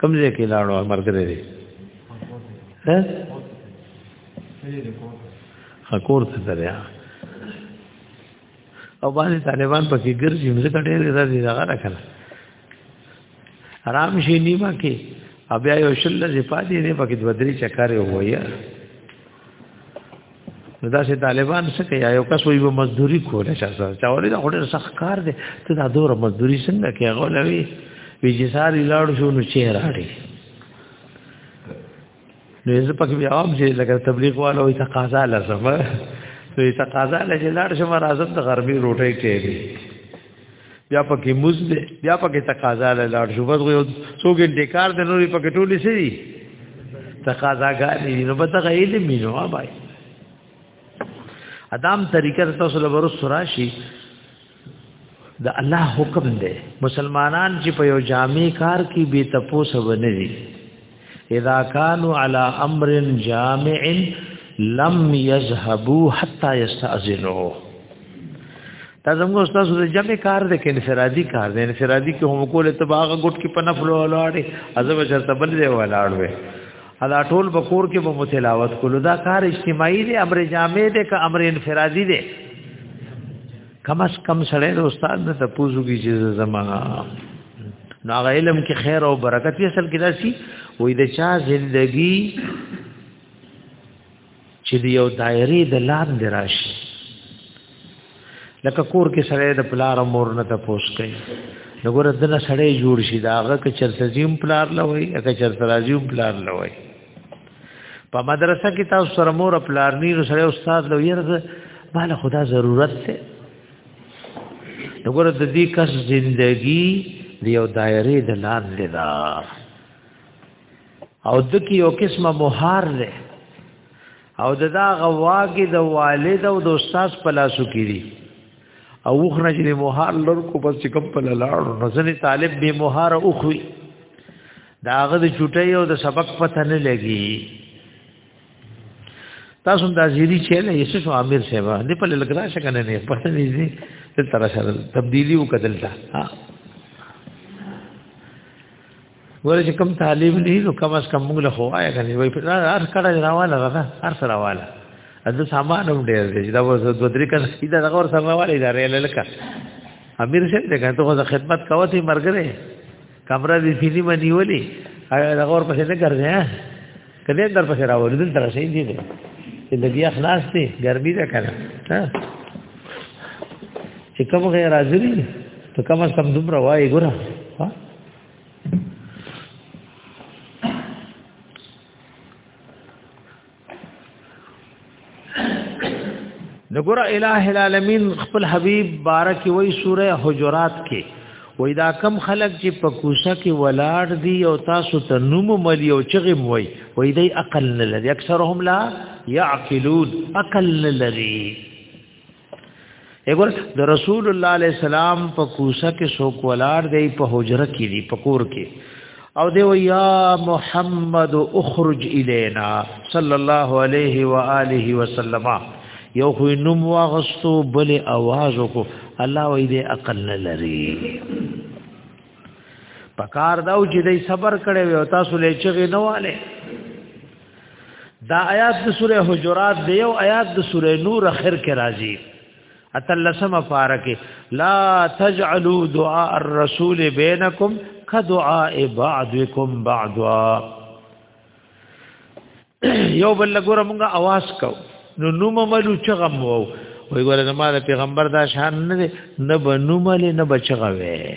کوم ځای کې لاړو مرګره دی ها حکور ته دریا او باندې طالبان پکې ګرځي موږ ته ډېر راځي دا غره کړه آرام شي نیمه کې بیا یو شل لږه پاتې نه پکې دوه درې چکرې وایي نو دا چې طالبان څه کوي یو کس وي به مزدوري کوله چا سره چا ولې دا هډر سخت کار دی ته دا دوره مزدوري څنګه کوي هغه لوي وی چې ساري لاړ شو نو چه راړي نو یې پکې بیا هم چې لکه تبلیغ والو یې تقاضا لازم نو یې تقاضا لږه لاړ شو مرزم د غربي روټي ټي بیا پکې موز دی بیا پکې تقاضا له لاړ شو بس یو څو ګنټې کار دی نورې پکې ټولې سي دي تقاضا غالي نو په تغه علم نو بای ادم طریقه تاسو له ورو سراشي د الله حکم دی مسلمانان چې په یو جامع کار کې بے تپوس ونه دي اذا كانوا على امر جامع لم يذهبوا حتى يستاذنوا دا زموږ استاد د جمع کار دی کې انفرادي کار دی انفرادي کې هم کوله ته باغ ګټ کې پنفل ولاړې ازو چرته بل دی ولاړ وې ادا ټول بکور کې به متلاوت کولو دا کار اجتماعي دی امر جامع دی که امر انفرادي دی کم از کم سره د استاد نه ته پوزو کی چې زما نو هغه علم کې خیر او برکت یې اصل کې داسي وې د چا ژوندۍ چې د یو دایره د لاندې راشي لکه کور کې سره د پلار مور نه ته پوس کوي نګور دنه سړی جوړ شي دا هغه که چرته زیم پلار لوي هغه چرته راځي پلار لوي په مدرسه کې تاسو سره مور پلار نیر سره استاد لو یرز مال خدا ضرورت ته وګوره د دې کس ژوندۍ دی یو دایره د لاندې دا او د کې یو قسمه مهار ده او د دا غواګي د والد او د استاد په لاسو کې دي او وخنه چې مهار لور کو بس چې کم په لاړو نو ځنې طالب به مهار او خوي دا هغه د چټي او د سبق پته نه لګي تاسو د ازيري چيله یې څه عامر سیوا دې په لګرا شکنه نه پته نه دي تر تر سره تبدیلی وکدل تا ورې کوم طالب نه نو کم اس کم موږ له هوایا غني وای په هر کړه راواله راځه هر سره راواله از سامان هم ډیر دی دا وز د درې کله سیده دغه ور سره راواله دا رې لکه امیر شه دغه ته خدمت کوي مرګره کمره دې فلی منی ولي هغه غور پسې نه ګرځي کله در پسې راوړل دل تر شي دي چې د بیا خلاص دي ګرمي ده کنه ها چې کوم غیر حاضر دي ته کوم سم دومره وای ګره ها نګور الہ العالمین خپل حبیب بارک وی سوره حجرات کې وای دا کم خلق چې په کوسه کې ولاړ دی او تاسو ته نوم ملي او چغم وای وای دی عقل نه لري اکثرهم لا يعقلون عقل نه لري اګور د رسول الله علیه السلام په کوسه کې څوک ولار دی په حجره کې دی په کور کې او دی یا محمد اخرج الینا صلی الله علیه و آله وسلم یو خو نوم واغستو بل आवाज کو الله وې دې عقل نه لري پکار دا چې دې صبر کړي او تاسو له چغې نه والے دا آیات د سوره حجرات دی یو آیات د سوره نور اخر کې راځي اتلسمه پارکه لا تجعلوا دعاء الرسول بينكم كدعاء بعضكم بعضا یو بل ګور مونږه आवाज کو نو نوم ملو چغم وو وی ګور د مال پیغمبر دا شان نه نه بنومل نه بچغوي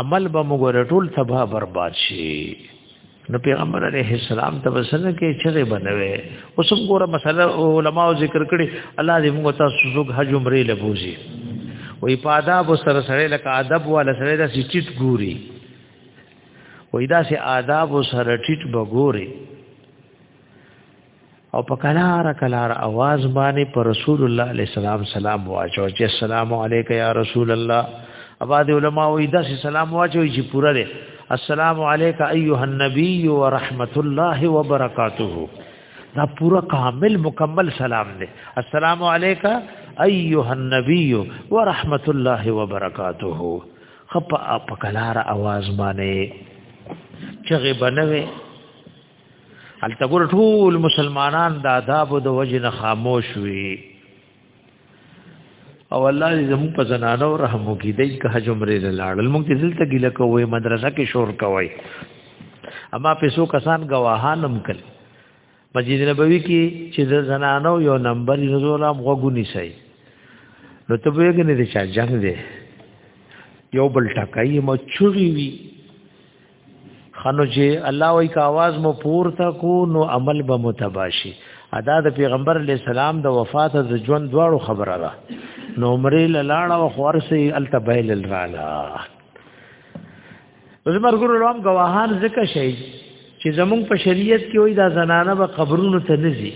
عمل به موږ ټول تباہ برباد شي نو پیغمبر علیه السلام ته وسنه کې چغه بنوي اوس هم ګوره مسله علما ذکر کړي الله دې موږ تاسو زوګ حج عمره لبوزي وې په آداب سره سره لکه ادب ولا سره د سچټ ګوري وې دا سه آداب سره ټټ بګوري او په کلار کلار आवाज باندې پر رسول الله علیه السلام سلام واچو چې السلام علیک یا رسول الله اباد علماء وی دا سلام واچو چې پورا دی السلام علیک ایها النبی ورحمت الله وبرکاته دا پورا کامل مکمل سلام دی السلام علیک ایها النبی ورحمت الله وبرکاته خپ په کلار आवाज باندې چغه بنوي التګور ټول مسلمانان د آداب د وجه نه خاموش وي او الله دې زمو په زنانو رحم وکړي دای که حج عمره لاړل موږ دې دلته ګیله کوی مدرسه کې شور کوی اما پیسو کسان گواهان هم کړ مسجد نبوي کې چې د زنانو یو نمبر نزول هم غوګونی سي نو ته به ګنې دې چا جنگ دې یو بل ټکای مو چوری وی خنو چې الله وای کا आवाज مو پورته کو نو عمل به متباشي ادا د پیغمبر علی السلام د وفات د ژوند دواړو خبره ده نو عمرې لاړه او خورسي التبیل الرالا زمر ګورو لوم گواهان ذکر شي چې زمونږ په شریعت کې وای دا زنانه به قبرونو ته نزي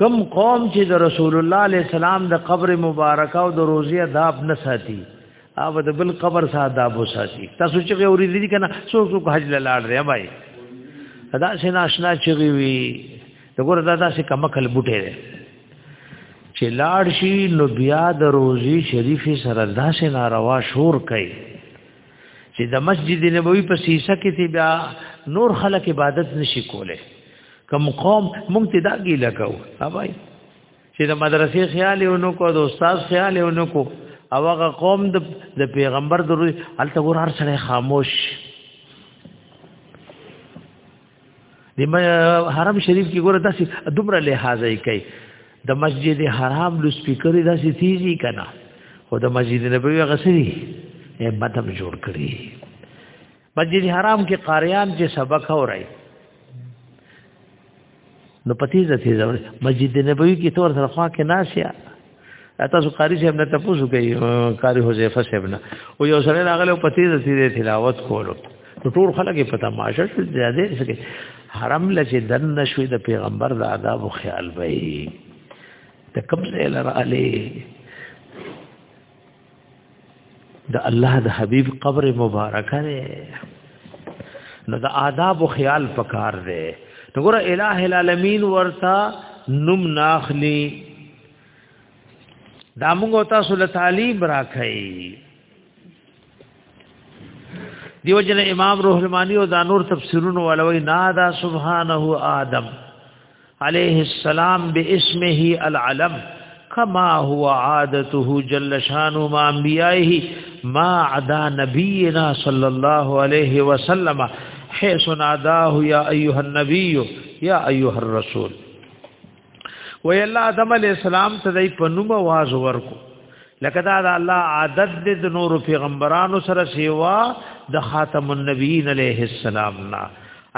کم قوم چې د رسول الله علیه السلام د قبر مبارکه او د روزي اداب نه ساتي او د بل قبر سره آداب وساتي تاسو چې غوړي دي کنه څو څو حج لاله لري بای دا سه ناشنا چغي وي د ګور دا داسې کمکل بوټي دي چې لاړ شي نو بیا د روزي شریف سره داسې ناروا شور کوي چې د مسجد نبوي په سیسه کې تی بیا نور خلک عبادت نشي کوله کم قوم مونږ ته دا ګیله کوو اوبای چې د مدرسې خیال یې ونکو د استاد خیال یې ونکو او هغه قوم د د پیغمبر د روی الته ګور هر سره خاموش د حرم شریف کې ګور داسې دومره لحاظ یې کوي د مسجد حرام لو سپیکر داسې تیزی کنا خو د مسجد نبوي غسري یې مطلب جوړ کړی مسجد حرام کې قاریان چې سبق اوري نو پتیزه تیزه مسجد نبوي کې تور سره خوا کې ناشیا تاسو قاری صاحب نه تاسو کوي قاری حذیفه صاحب نه او یو سره راغله پتیزه تیزه تلاوت کولو ټول خلک په تماشه شو زیاده شي حرم لچې دن نشوي د پیغمبر د آداب او خیال وي ته کوم ځای لره علي د الله د حبيب قبر مبارک دی نو د آداب او خیال پکار دی نو ګور الہ العالمین ورتا نم ناخلی دا موږ تاسو له تعلیم راکړي دیو جن امام روح المانی او دا نور تفسیرونو ولوي نادا سبحانه آدم عليه السلام باسمه العلم كما هو عادته جل شانه مع انبيائه ما عدا نبينا صلى الله عليه وسلم حيث ناداه يا ايها النبي يا ايها الرسول وی الله آدم علیہ السلام ته دای په نوم आवाज ورکو لکه دا د الله عادت دې د نور پیغمبرانو سره سیوا د خاتم النبیین علیه السلام نا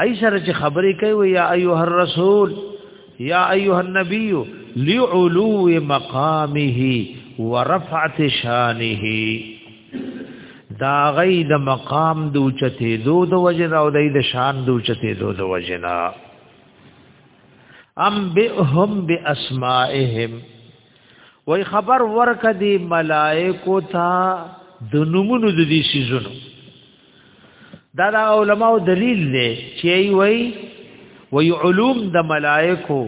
ای سره چې خبرې کوي یا ایه الرسول یا ایه النبی لعلو مقامه ورفعت شانه دا غي د مقام د اوچته دو د وجنا او د شان د اوچته دو د وجنا ام بهم باسمائهم وای خبر ورک دی ملائکو تا د نمونو د دې سيزونو دا دا علماء دلیل دی چې وی وی علوم د ملائکو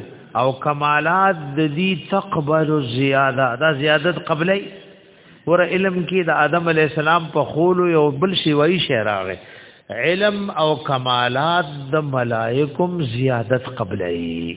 او کمالات د دې تقبل زیاده دا زیادت قبلې ور علم کې د آدم علی السلام په خول یو بل شی وی شراغه علم او کمالات د ملائکم زیادت قبلې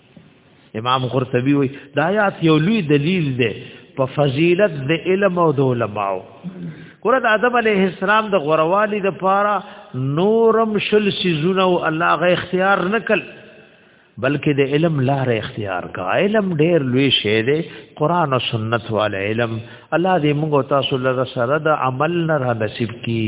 امام قرطبي وي دا آیات یو لوی دلیل دی په فضیلت د علم او د علماو کله د ادم علیه السلام د غوروالي د پاره نورم شل سيزونه او الله غ اختیار نکل بلکې د علم لار اختیار کا علم ډېر لوی شی دی قران او سنت وال علم الله دې موږ تاسو لپاره سره د عمل نه را نصیب کړي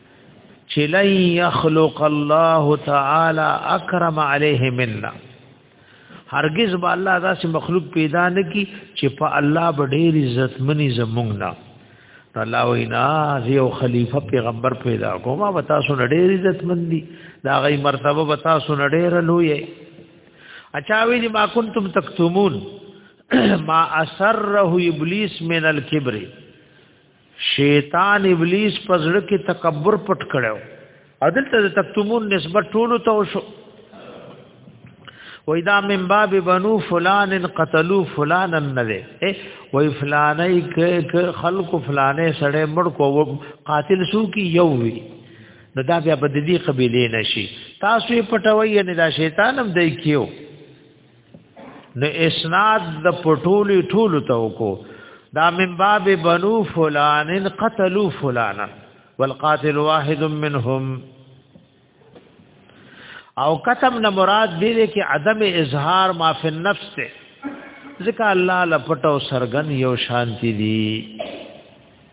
چې لن يخلق الله تعالی اکرم علیه منا هرگز به الله داسې مخلوق پیدا نه کی چې په الله به ډېر عزت منی زمونږ نه الله وینا یو خلیفہ پیغمبر پیدا کوما وتا سو ډېر عزت مندي دا غي مرتبه وتا سو ډېر لوی اچھا وی دي ما کنتم تکتمون ما اسره ابلیس من الكبر شیطان ابلیس په زړه کې تکبر پټ کړو عدل ته تکتمون نسبت ټولو ته وشو وای دا من باب بنو فلان قتلوا فلانا نه دی وای فلانای ک خلق فلانه سړی مړ کو قاتل سو کی یو وی نو دا بیا بددی قبیله نشي تاسو پټوي نه دا شیطان هم دی کیو نو اسناد د پټولی ټول ته وکو دا من باب بنو فلان قتلوا فلانا والقاتل واحد منهم او قتم نه مراد دی کې عدم اظهار ما فی النفس ته ځکه الله لپټو سرغن یو شانتی دی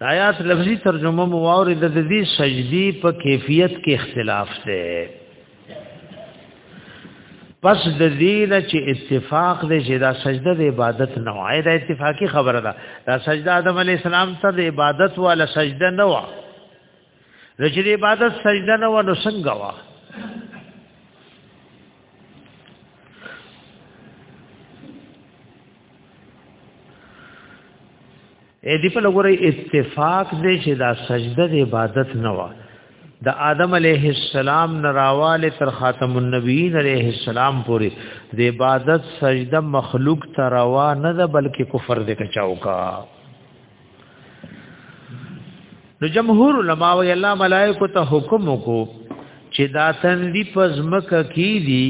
آیات لفظي ترجمه مو واوري د دې سجدي په کیفیت کې اختلاف ده پس د دې نه چې اتفاق دې چې دا سجده د عبادت نه وای دا اتفاقی خبره ده دا سجده آدم علی السلام ته د عبادت والا سجده نه وای نو چې د عبادت سجده نه ونه څنګه وا اې دی په لګورې اتفاق دې چې دا سجده د عبادت نه وا د آدم علیه السلام نراواله تر خاتم النبیین علیه السلام پورې د عبادت سجده مخلوق تروا نه ده بلکې کفر دې کچاو کا نو جمهور علما وی الله ملائکه ته حکم وکړو چې دا تندی پزمک کی دی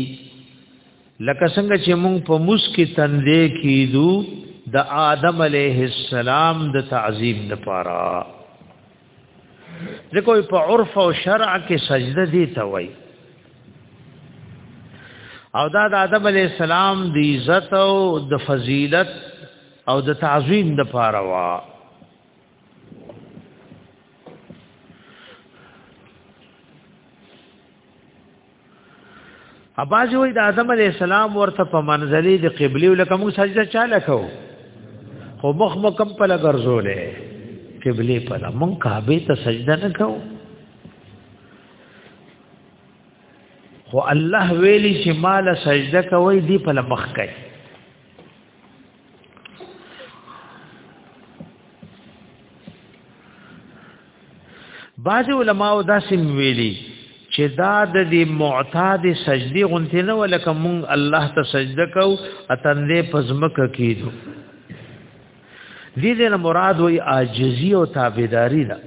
لکه څنګه چې مونږ په مسکی تندې کیدو د آدم علیه السلام د تعظیم لپاره ځکه په عرف او شرع کې سجده دی ته وای او دا د آدم علیه السلام د عزت او د فضیلت او د تعظیم د پاره وا اباځي وای د آدم علی السلام ورته په منځلې د قبله لکه موږ سجده چاله کو خو مخ مکم په لګرزولې قبله په موږ کعبه ته سجده نه کو خو الله ویلی چې مال سجده کوي دی په مخ کوي بعض علماء دا سم ویلي چې دا د دې معتاد سجدي غونته نه ولکه مونږ الله ته سجده کو اتندې پزمک کیدو دې دې مراد وی عاجزی او تابعداري ده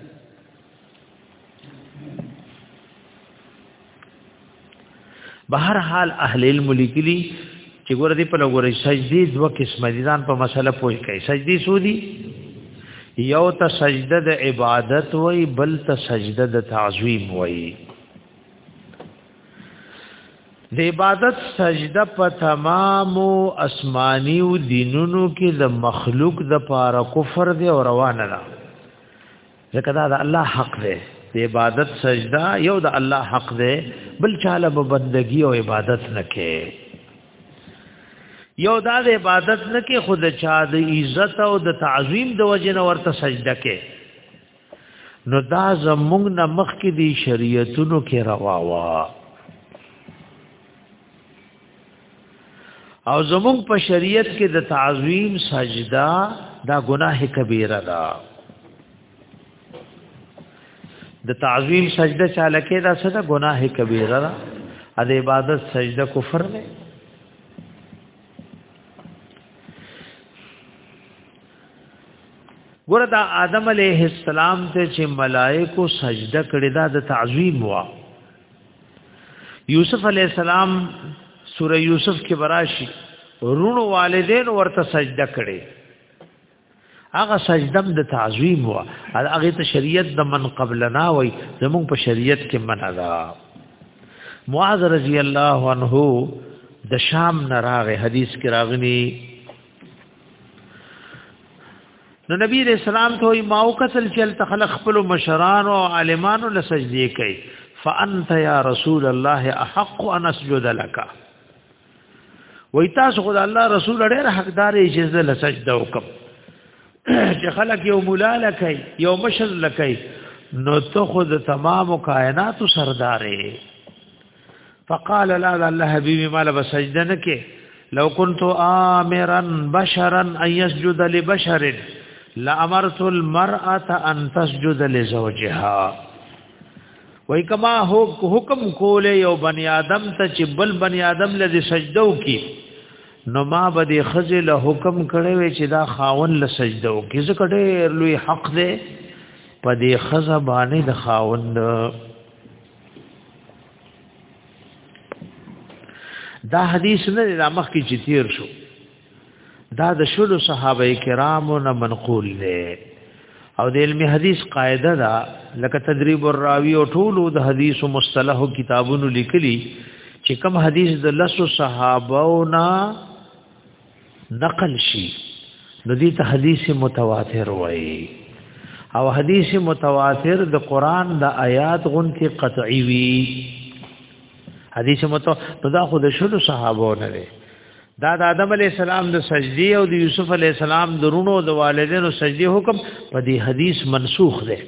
بهر حال اهل علم لیکلي چې ګور دې په لګورې سجدي دوه قسم دي ځان په مسله پوي کوي سجدي سودي یو ته سجده د عبادت وای بل ته سجده د تعظیم وای د عبادت سجده په تمام اسماني او دینونو کې د مخلوق د پاره کفر دی او روانه ده ځکه دا د الله حق دی د عبادت سجده یو د الله حق دی بل چاله به بندگی او عبادت نکې یو دا د عبادت نکې خود چا د عزت او د تعظیم د وجنه ورته سجده کې نو دا زمونږ نه مخکې دي شریعتونو کې روا وا او زمونږ په شریعت کې د تعظیم سجدا دا گناه کبیره ده د تعظیم سجده چاله کې دا څه ده گناه کبیره ده د عبادت سجده کفر ده ګوره دا آدم علیه السلام ته چې ملائکو سجده کړې دا د تعظیم وا یوسف علی السلام سوره یوسف کې براشي رونو والدین ورته سجده کړي هغه سجده د تعظیم و هغه ته شریعت د من قبلنا وای زمون په شریعت کې منع ده معاذ رضی الله عنه د شام نه راغې حدیث کې راغلی نو نبی رسول الله ته ما وکتل چې تخلق خپل مشران او عالمانو له سجدي کوي فانت یا رسول الله احق ان اسجد لك وای تاسو خدای الله رسول ډېر حقدار یې چې زه له سجده وکم چې خلک یو مولا لکای یو مشر لکای نو ته خود تمام کائنات سردارې فقال لا لا الله حبيبي مال بسجده نه کې لو كنت امرا بشرا ان يسجد لبشر لامرت المراه ان تسجد لزوجها وای کما حکم کوله یو بنی آدم ته چې بل بنی آدم لذي سجده وکي نو ما به د خزه له حکم کړی وي چې دا خاون له سجده وکي زه کډه لوی حق دی په دې خزه باندې د خاون دا حدیث نه د مخ کې چې تیر شو دا د شلو صحابه کرامو نه منقول دی او د علم حدیث قاعده دا لکه تدریب الراوی او ټول د حدیث او مصطلح کتابونو لیکلي چې کم حدیث د لسو صحابه او نه نقل شي نو دې ته حدیث متواتر وایي او حدیث متواتر د قران د آیات غونتی قطعی وی حدیث متواتر دا خود شلو صحابو نه وی دا د آدم علی السلام د سجدی او د یوسف علی السلام د رونو د والدینو سجدی حکم په دې حدیث منسوخ دی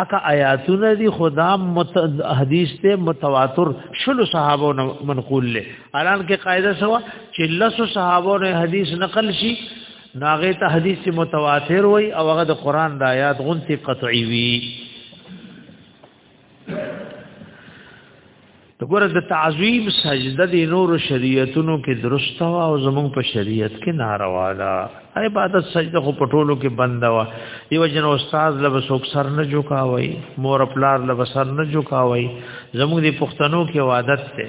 اکا آیاتونه دی خدا مت... حدیث ته متواتر شلو صحابو منقول له الان کې قاعده سوا چې لسو صحابو نه حدیث نقل شي ناغه ته حدیث متواتر وای او هغه د قران د آیات غونتی قطعی وی وګوره د تعظیم سجده د نور شریعتونو کې درست وا او زمونږ په شریعت کې ناروا ده عبادت سجده خو پټولو کې بند وا یو جن استاد له وسوک سر نه جوکاوي مور خپلار له وسر نه جوکاوي زمونږ د پښتنو کې عادت ده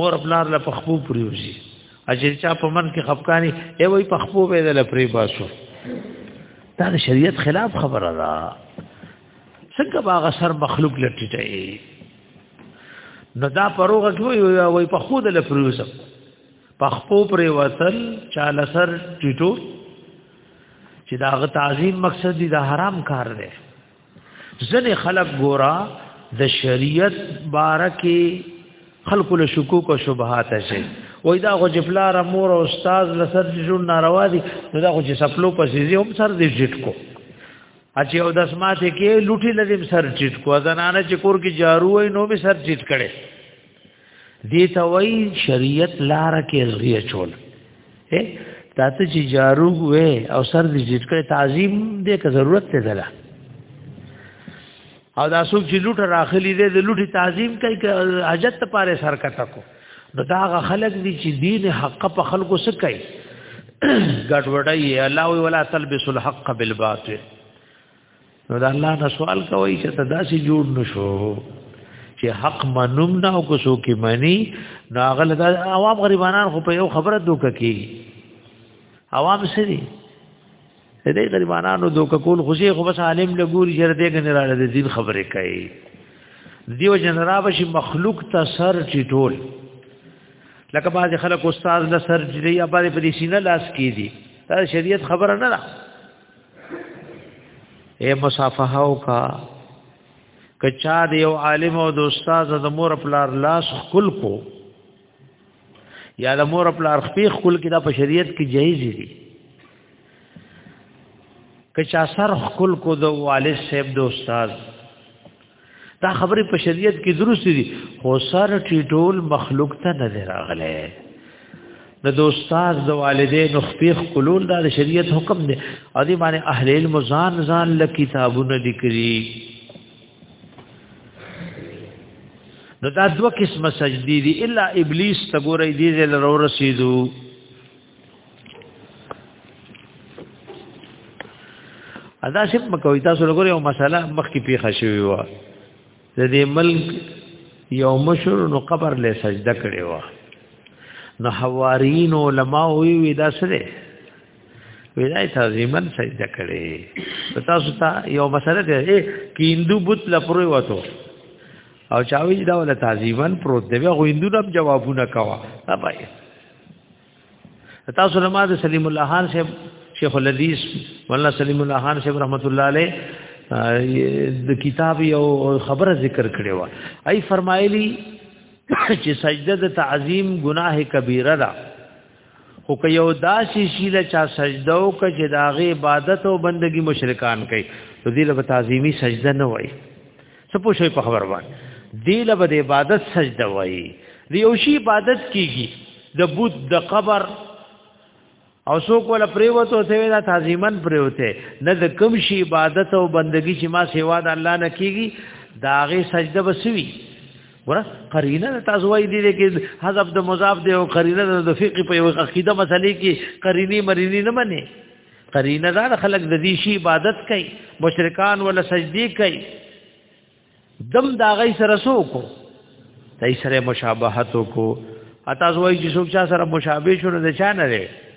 مور خپلار له پخپو پریوزي اجل چا په من کې خفقانی ای وای پخپو به له پری باسو دا شریعت خلاف خبره ده څنګه باغ سر مخلوق لټټي نو دا پروغه کوي وي په خود له پروسه په خپو پر وصل چاله سر ټټو چې دا غ تعظیم مقصد دی دا حرام کار دی ځنې خلق ګورا د شریعت بارکه خلق له شکوک او شبهات شي وای دا خو جپلا را مور او استاد لسر جون ناروا دي نو دا خو چې سپلو پسې هم سر دې جټ کو اچي او د سمات کې لوټي لزم سر چټ کو زنانه چې کور کې جارو وي نو به سر چټ کړي دي ته وای شریعت لار کې زغیه چول اے تاسو چې جارو وې او سر دې چټ کړي تعظیم دې که ضرورت ته ده او دا څوک چې لوټ راخلی دی د لوټي تعظیم کوي که حاجت لپاره سر کټه کو نو دا غ خلق دي چې دین حق په خلکو څه کوي ګډ وډای الله وی ولا تلبس الحق بالباطل نو دا الله نه سوال کوي چې ته داسې جوړ نشو چې حق منوم نه او کو څوک مني نو غل دا عوام غریبانان خو په یو خبره دوک کی عوام سری دې غریبانو دوک کول خوشي خو بس عالم له ګوري شر دې کنه راړه دې دین خبرې کوي دیو جنراب شي مخلوق ته سر چټول لکه باز خلک استاد له سر جدي یا باز په دې سینه لاس کې دي دا شریعت خبره نه ده اے مصافحه او کا کچا دی یو عالم او د استاد د مور پلار لاس خپل کو یا د مور خپل ارخپی خپل کې دا په شریعت کې جایز دي که چا سر خپل کو د والد صاحب د استاد دا خبره په شریعت کې درست دي خو سر ټیټول مخلوق ته نه راغله د دوستاز د والدین خپل خلول د شریعت حکم دی او دی باندې اهل علم ځان ځان له کتابونو لیکلي نو دا دو قسمه سجدی دی الا ابلیس ته ګورې دی زل رو رسیدو ادا شپ مکوې تاسو لګورې یو مسله مخ کې پیښه شوی و د دې ملک یو مشر نو قبر له سجده کړي و نو حوارین علماء وی دا سره ویلای تعظیمن سجده کړي تاسو ته یو مسله ده چې هندو بت لپاره وته او چاوی دا ول تعظیمن پروت دی غو هندو رب جوابونه کوا بای تاسو له ما د سلیم الله خان صاحب شیخ الحدیث مولانا سلیم الله خان صاحب رحمت الله علیه د کتاب یو خبره ذکر کړې و ای فرمایلی چې سجده د تعظیم گناه کبیره ده خو که یو داسې شي له چا سجده او که چې د هغې عبادت او بندګي مشرکان کوي نو دې له به تعظیمي سجده نه وایي څه پوه شوي په خبر باندې دې له به د عبادت سجده وایي د یو شي عبادت کېږي د بت د قبر او څوک ولا پریوتو ته ویلا تعظیمن پریوته نه د کوم شي عبادت او بندگی چې ما سیوا د الله نه کیږي داغه سجده بسوي ګوره قرینه تاسو وایي دي کې حذف د مضاف دی او قرینه د فقه په یو عقیده مسلې کې قرینی مرینی نه مني قرینه دا خلک د دې شی عبادت کوي مشرکان ولا سجدي کوي دم دا غي سره سو کو دای سره مشابهت کو اته زوی چې څوک چا سره مشابه شونه د چا نه لري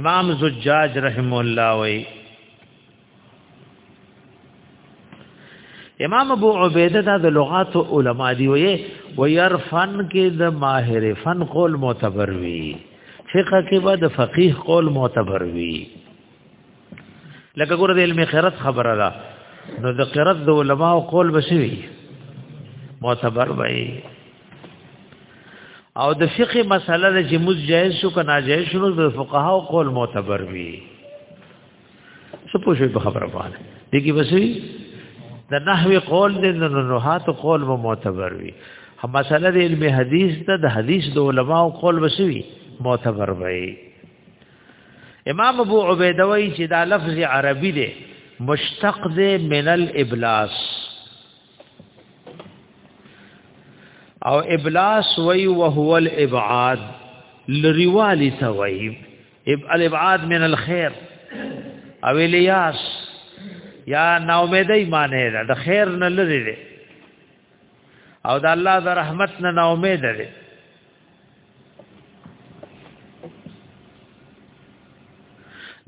امام زجاج رحم الله وی امام ابو عبیده دا د لغات علماء دی وی وير فن کې د ماهر فن قول معتبر وی فقہ کې به د فقيه قول معتبر وی لکه ګور د علم خیرت خبره ده نو د قرات د علماء قول بشوي معتبر وي او د فقه مسله د چې مز جائز شو که ناجائز شو د فقها او قول معتبر وي څه پوښي په خبره باندې دي کې بسوي د نحوی قول د نحات قول مو معتبر وي هم مسله د علم حدیث ته د حدیث د علماء قول بسوي معتبر وي امام ابو عبیده وی چې دا لفظ عربي دی مشتق دی من الابلاس او ابلاس وی وهو الابعاد لريوالي سوي الابعاد من الخير او الیاس یا ناامیدای معنی ده د خیر نه لری دی او د الله د رحمت نه ناامید دی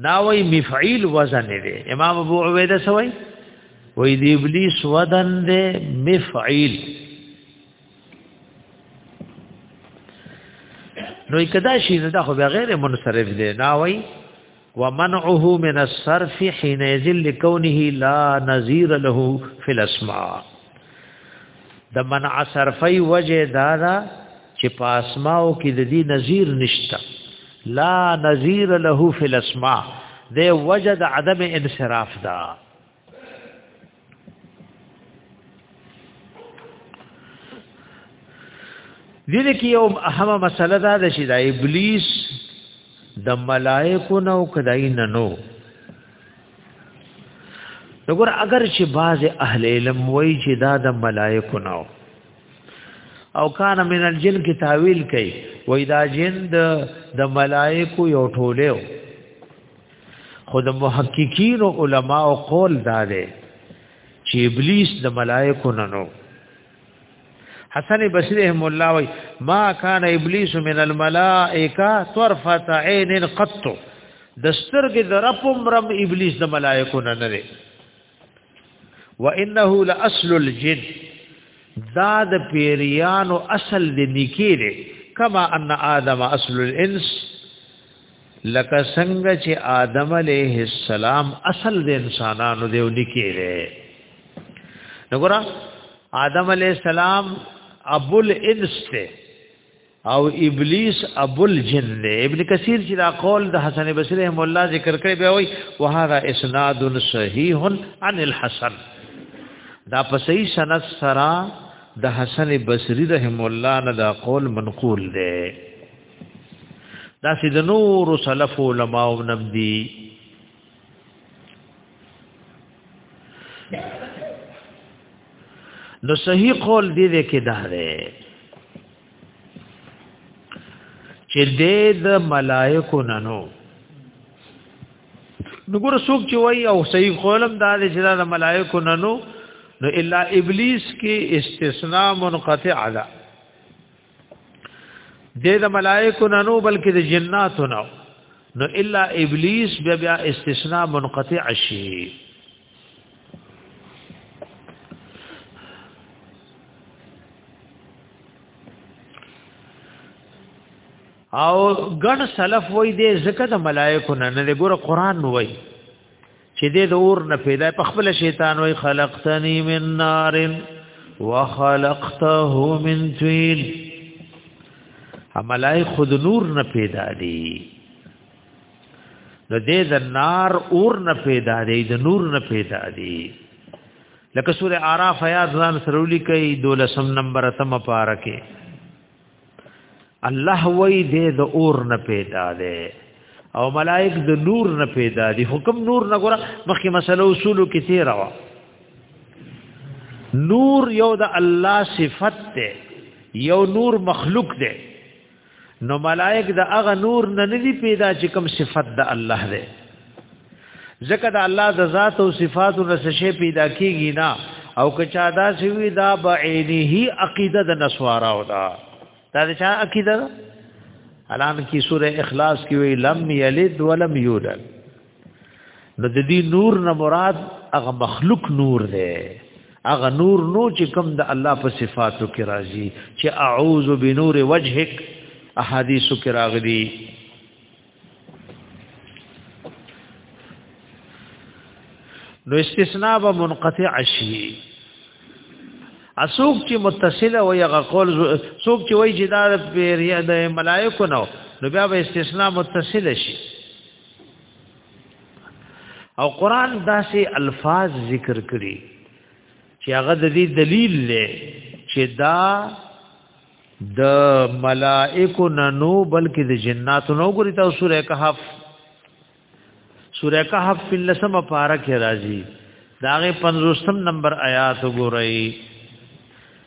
دا وای مفعیل وزن دی امام ابو عبیده سوی وای دی ابلیس ودن دی مفعیل نو کدا شي دا خو بغیر منصرف دی نه وای ومنعه من الصرف حين يزل لكونه لا نظير له في الاسماء د منع صرفي وجه دارا چې په اسماء کې د دې نظیر نشته لا نظیر له فی الاسماء د وجد عدم انصراف دا دې دې کې یو اهمه مسله دا ده چې دا ابلیس د ملائکو نو کدای نه نو وګور اگر چې بعض اهل علم وایي چې دا د ملائکو نو او کان من الجن کی تعویل کوي وای دا جن د ملائکو یو ټولیو خود محققین او علما او قول داده چې ابلیس د ملائکو نه نو حسن بصری رحم الله وی ما کان ابلیس من الملائکه طرفه عین قط د سترګې د رب مرم ابلیس د ملائکو نه نه وانه لاصل الجن دا د پیریانو اصل د نیکی دی کما ان ادم اصل الانس لکه څنګه چې آدم علیه السلام اصل د انسانانو دی نیکی دی وګوره آدم علیه السلام ابو الانس ته او ابلیس ابو الجن دی ابن کثیر چې دا قول د حسن بصری رحم الله ذکر کړی بیا وای وهذا اسناد صحیح عن الحسن دا په صحیح سند سره د حسن بصری رحم الله نه دا قول منقول دی دا سید نور سلف علماء نم دی نو صحیح قول دی دې کې دا دی چې د ملائکو ننو نګور څوک چې وای او صحیح قولم دا چې دا ملائکو ننو نو الا ابلیس کې استثناء منقطع ده د د ملائکو نه نو بلکې د جناتو نه نو الا ابلیس بیا بیا استثناء منقطع شي او ګڼ سلف وای دی زکه د ملائکو نه نه ګوره قران وای چې دې د اور نه پیدا په خپل شیطان وای خلقتنی من نار وخلقته من طین ملائک خود نور نه پیدا دي نو دې د نار اور نه پیدا دی د نور نه پیدا دی لکه سوره আরাف آیات ځان سرولي کوي دولسم نمبر اتم پاره کې الله وای دې د اور نه پیدا دی او ملائک د نور نه پیدا دي حکم نور نه ګره مخکې مسله اصول کې تیر وا نور یو د الله صفت ده یو نور مخلوق ده نو ملائک د هغه نور نه ندي پیدا چې کوم صفت د الله ده ځکه د الله د ذات او صفات نو شي پیدا کیږي نه او که چا دا سوي دا بعینه عقیده د نسوارا او دا دا چا عقیده الان کی سوره اخلاص کی وی لم یلد ولم یولد نو د دې نور نه مراد هغه مخلوق نور دی هغه نور نو چې کوم د الله په صفاتو کې راځي چې اعوذ بنور وجهک احادیثو کې راغلي نو استثناء به منقطع شي اسوک چې متصله وي هغه قول سوک چې وایي چې دا د ملائکه نو نو بیا به استثناء متصله شي او قران داسې الفاظ ذکر کړي چې هغه د دې دلیل لې چې دا د ملائکو نه نو بلکې د جناتو نو ګوري تاسو سوره کهف سوره کهف په لسمه پارا کې راځي داغه 50 نمبر آیات وګورئ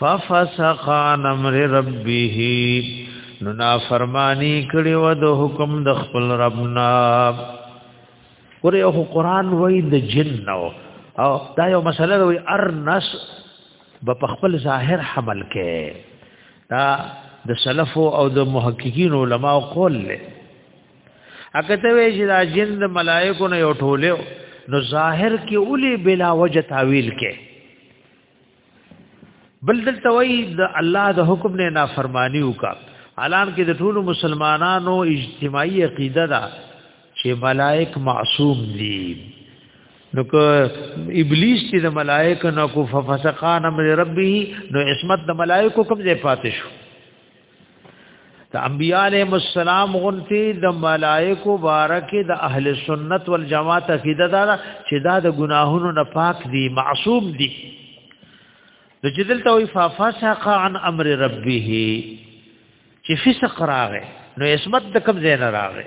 ففسق عن امر ربه نو نافرمانی کړي و د حکم د خپل ربنا ور یو قران وای د جن نو او دا یو مسله وای ارنس په خپل ظاهر حمل کې دا د سلف او د محققین علما قول له اګه ته وی چې دا جن د ملائکو نه یو ټوله نو ظاهر کې اولی بلا وجه تعویل کې بل دلته وای د الله د حکم نه نافرمانی وکا الان کې د ټول مسلمانانو اجتماعي عقیده ده چې ملائک معصوم دي نو که ابلیس چې د ملائک نه کو ففسقان امر ربه نو عصمت د ملائکو کوم ځای پاتې شو د انبیاء علیهم السلام غونتی د ملائکو بارکه د اهل سنت والجماعت عقیده دا چې دا د ګناهونو نه پاک دي معصوم دي د جدل توي ففسق عن امر ربه چې فسق راغې نو اسمت د کوم ځای نه راغې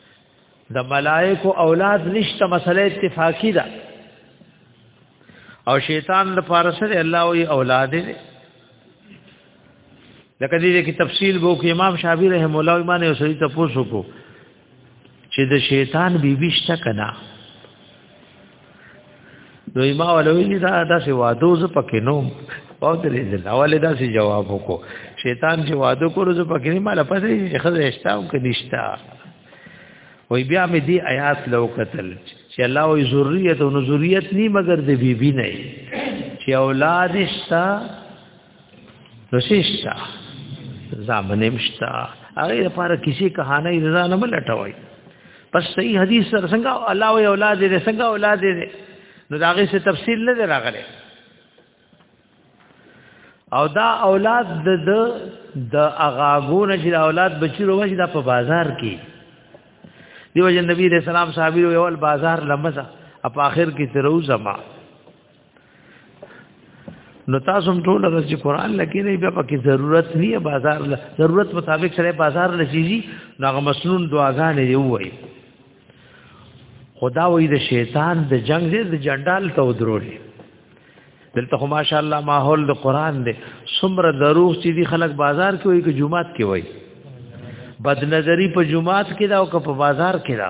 د ملائکو اولاد نشته مسله اتفاقی ده او شیطان د فارسره الله وی اولاد دی لکه دې کې تفصیل وو کې امام شافعی رحم الله ایمان یو سړي تاسو کو چې د شیطان بیبي شته کنا نو ما ولوی دا داسې وادو ز پکې نو او درې ځل اول داسې جواب وکړو شیطان چې وادو کړو ز پکې ما لا پته چې خزه اشتاو کې نشتا وای بیا مې دی آیات لو قتل چې الله وی ذریه او ذریت نی مگر د بیبي نه چې اولاد شتا نو شیشتا زامنم شتا هغه لپاره کسی کہانه رضا نه ملټوي پس صحیح حدیث سره څنګه الله او اولاد دې څنګه اولاد دې نو دا غي څه تفصیل نه دی راغلی او دا اولاد د د اغاغونه چې اولاد بچی روج دا په بازار کې دیو جن نبی رسول الله صحابي یو بازار لمزه اپ اخر کې تروزما نو تاسو هم ټول ورځ قرآن لکه نه بیا پکې ضرورت نه بازار له ضرورت مطابق سره بازار لشيږي ناغه مسنون دعاګانې دی وای خدا وې د شیطان د جنگ دې د جنډال ته ودرولې دلته خو ماشاء الله ماحول د قرآن دی څومره دروغ چې دي خلک بازار کې وي کې جمعات کې وي بد نظری په جمعات کې دا او په بازار کې دا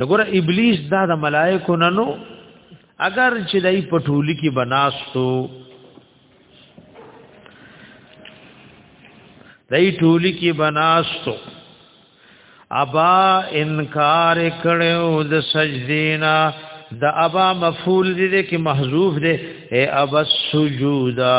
نګور ابلیس دا د ملائکو نه نو اگر چې دای په ټولی کې بناستو دای ټولی کې بناستو ابا انکار کړو د سجدینا د ابا مفعول دې کې محذوف دې اے ابا سجودا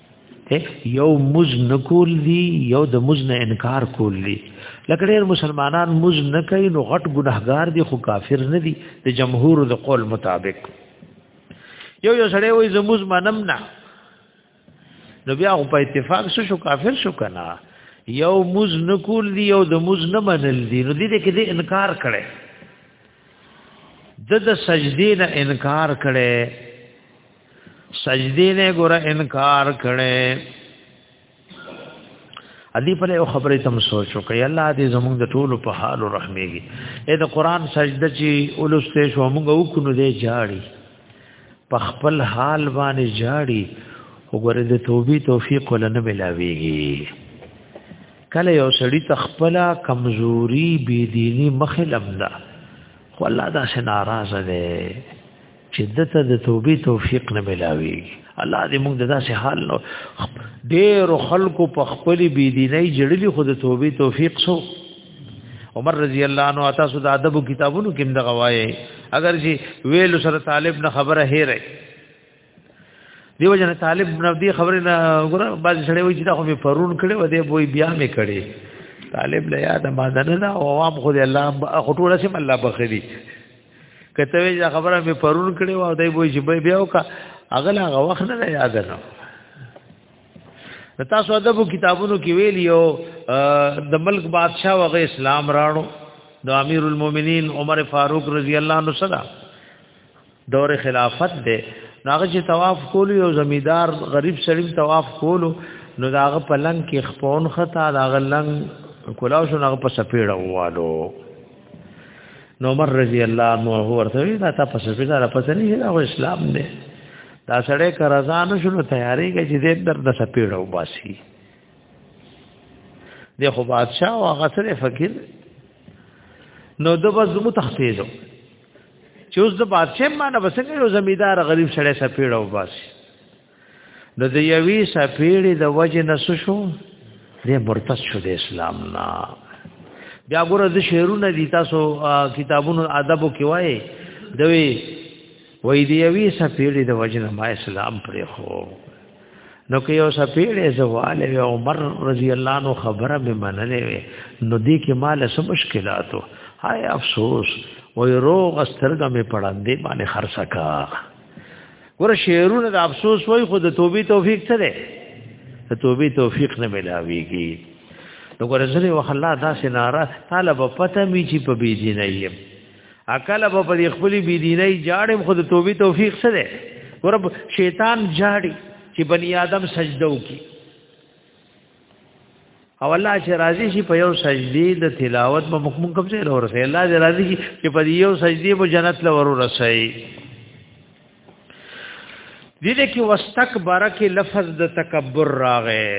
یو مز نکول دی یو د مز نه انکار کول دی لکه ډېر مسلمانان مز نه کوي نو غټ ګناهګار دي خو کافر نه دي د جمهور د قول مطابق یو یو سړی وایي زموز منم نه نو بیا خو په اتفاق سره شو کافر شو کنه یو مز نکول دی یو د مز نه منل دی نو دې کې دې انکار کړي د د سجدې نه انکار کړي سجدی نه ګره انکار کړي ادي په یو خبره تم سوچو کوي الله دې زموږ د ټولو په حال رحمېږي اې د قران سجده چې اولسته شو موږ وکړو دې جاړي په خپل حال باندې جاړي وګوره د توبې توفیق ولنه ملاويږي کله یو سړی تخپلا کمزوري بی دینی مخلم ده خو الله دا سه ناراضه ده چې دته د توبې توفیق نه ملاوي الله دې موږ د داسې حال نو ډېر خلکو په خپل بی دیني جړلې خود توبې توفیق سو عمر رضی الله عنه تاسو د ادب کتابونو کې هم د غوايي اگر چې ویل سره طالب نه خبره هېره دیو جن طالب نه دی خبره نه ګره باز سره وی چې دا خو په پرون کړي و دې بوې بیا مې کړي طالب له یاد ما نه دا او عام خو دې الله خو ټول سم الله بخری کته وی دا خبره مې پرون کړې و او دای وای چې به بیا وکا اغلا غ وخت نه یاد نه تاسو ادب کتابونو کې ویل یو د ملک بادشاہ وغه اسلام راړو د امیر المؤمنین عمر فاروق رضی الله عنه صدا دور خلافت دی ناغه چې طواف کول یو زمیدار غریب سړی طواف کول نو داغه پلنګ کې خپون خطا داغه لنګ کولاو شو ناغه په سپېړه ووالو نو عمر رضی الله عنه ورته وی دا تا پس په دار پس نه دا اسلام دی دا سړی کرزان شنو تیاری کې چې دې در د سپیړو باسي د خو بادشاہ او غسر فقیر نو د بس مو تختیزو چې اوس د بادشاہ معنی بسنګ یو زمیدار غریب سړی سپیړو باسي نو د یوی سپیړې د وجه نس شو دې مرتد شو د اسلام نه بیا ګوره د شعرونه دي تاسو کتابونو ادب کې وایي دوی وای دی یوی سپیړې د وجه نه ما اسلام پرې خو نو که یو سپیړې زوال او عمر رضی الله عنه خبره به منلې نو دې کې مال سم مشکلاتو هاي افسوس وای روغ سترګه مې پړاندې باندې خرڅه کا ګور شعرونه د افسوس وای خو د توبې توفیق څه دی د توبې توفیق نه ملاويږي نو ګور زره وخلا دا سناره طالب پته می چې په بي دي نه يم اکل په پر خپل بي دي نه جاړم خو د توبې توفیق څه دی ګور شیطان جاړي چې بني آدم سجده وکي او الله چې راضي شي په یو سجدي د تلاوت په مخمون کوم څه لور سي الله دې راضي شي چې په یو سجدي په جنت لور ورسي دې دې کې واستكبر کې لفظ د تکبر راغې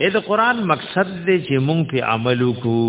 اې د قران مقصد دې چې مونږ په عمل وکړو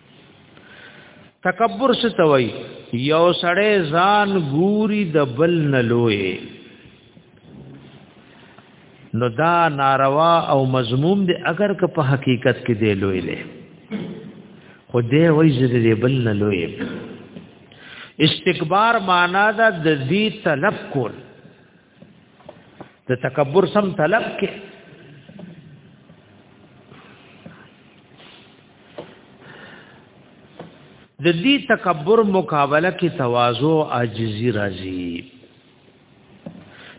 تکبر څه ته وای یو سړی ځان ګوري د بل نه لوی نو دا ناروا او مضموم دی اگر که په حقیقت کې دی لوی له خو دی وای زه دی بل نه لوی استکبار معنا دا د دې طلب کول د تکبر سم طلب کې د دې تکبر مقابله کې تواضع او عاجزي راځي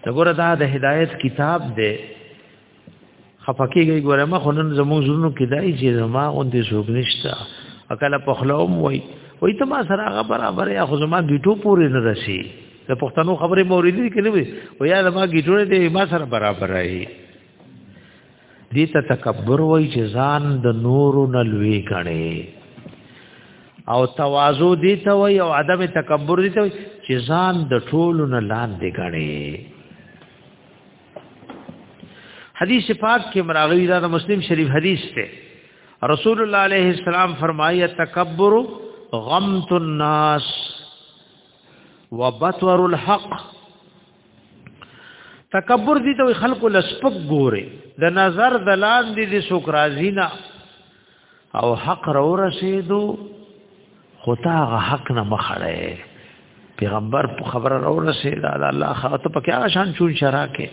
دغه دا د هدایت کتاب دی خفقېږي ګوره ما خونن زموږ زړونو کې دای چې زما غوندې څوک نشته اکل په خلوم وای وای ته ما سره هغه برابر یا خو زما ګیټو پورې نه رسی د پښتنو خبرې مورې کې نه وي او یا زما ګیټو دې ما سره برابر راي دې ته تکبر وای چې ځان د نورو نه لوی کړي او تواضع دې ته وای او عدم تکبر دې ته وای چې ځان د ټولو نه لاندې کړي حدیث پاک کې مراغوی دا مسلم شریف حدیث ته رسول الله علیه السلام فرمایي تکبر غمت الناس وبطر الحق تکبر دي ته خلق لسپک ګوره د نظر دلان دي د سوکرازینا او حق را ورسېدو خو تا هغه حق نه مخړې پیغمبر په خبره را ورسېد دا الله خاطر په کې شان چون شرا کې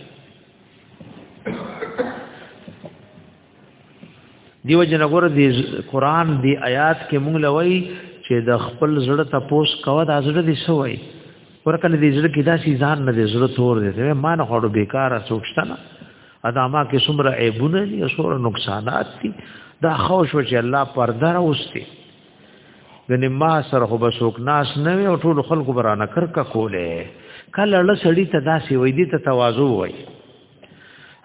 دیو جن غور دی قران دی آیات کې مونږ لوي چې د خپل زړه ته پوس کوه د زړه دی سوې ورکل دی زړه کې داسې ځان نه دی زړه تور دی ما نه خورو بیکاره سوچتنه ادمه کې څومره عیبونه دي او څومره نقصانات دي دا خوش و چې الله پرده راوستي غني ما سره خو بسوک ناس نه وي او ټول خلکو برانه کرکه کوله کله له سړی ته داسې وای دي ته تواضع وای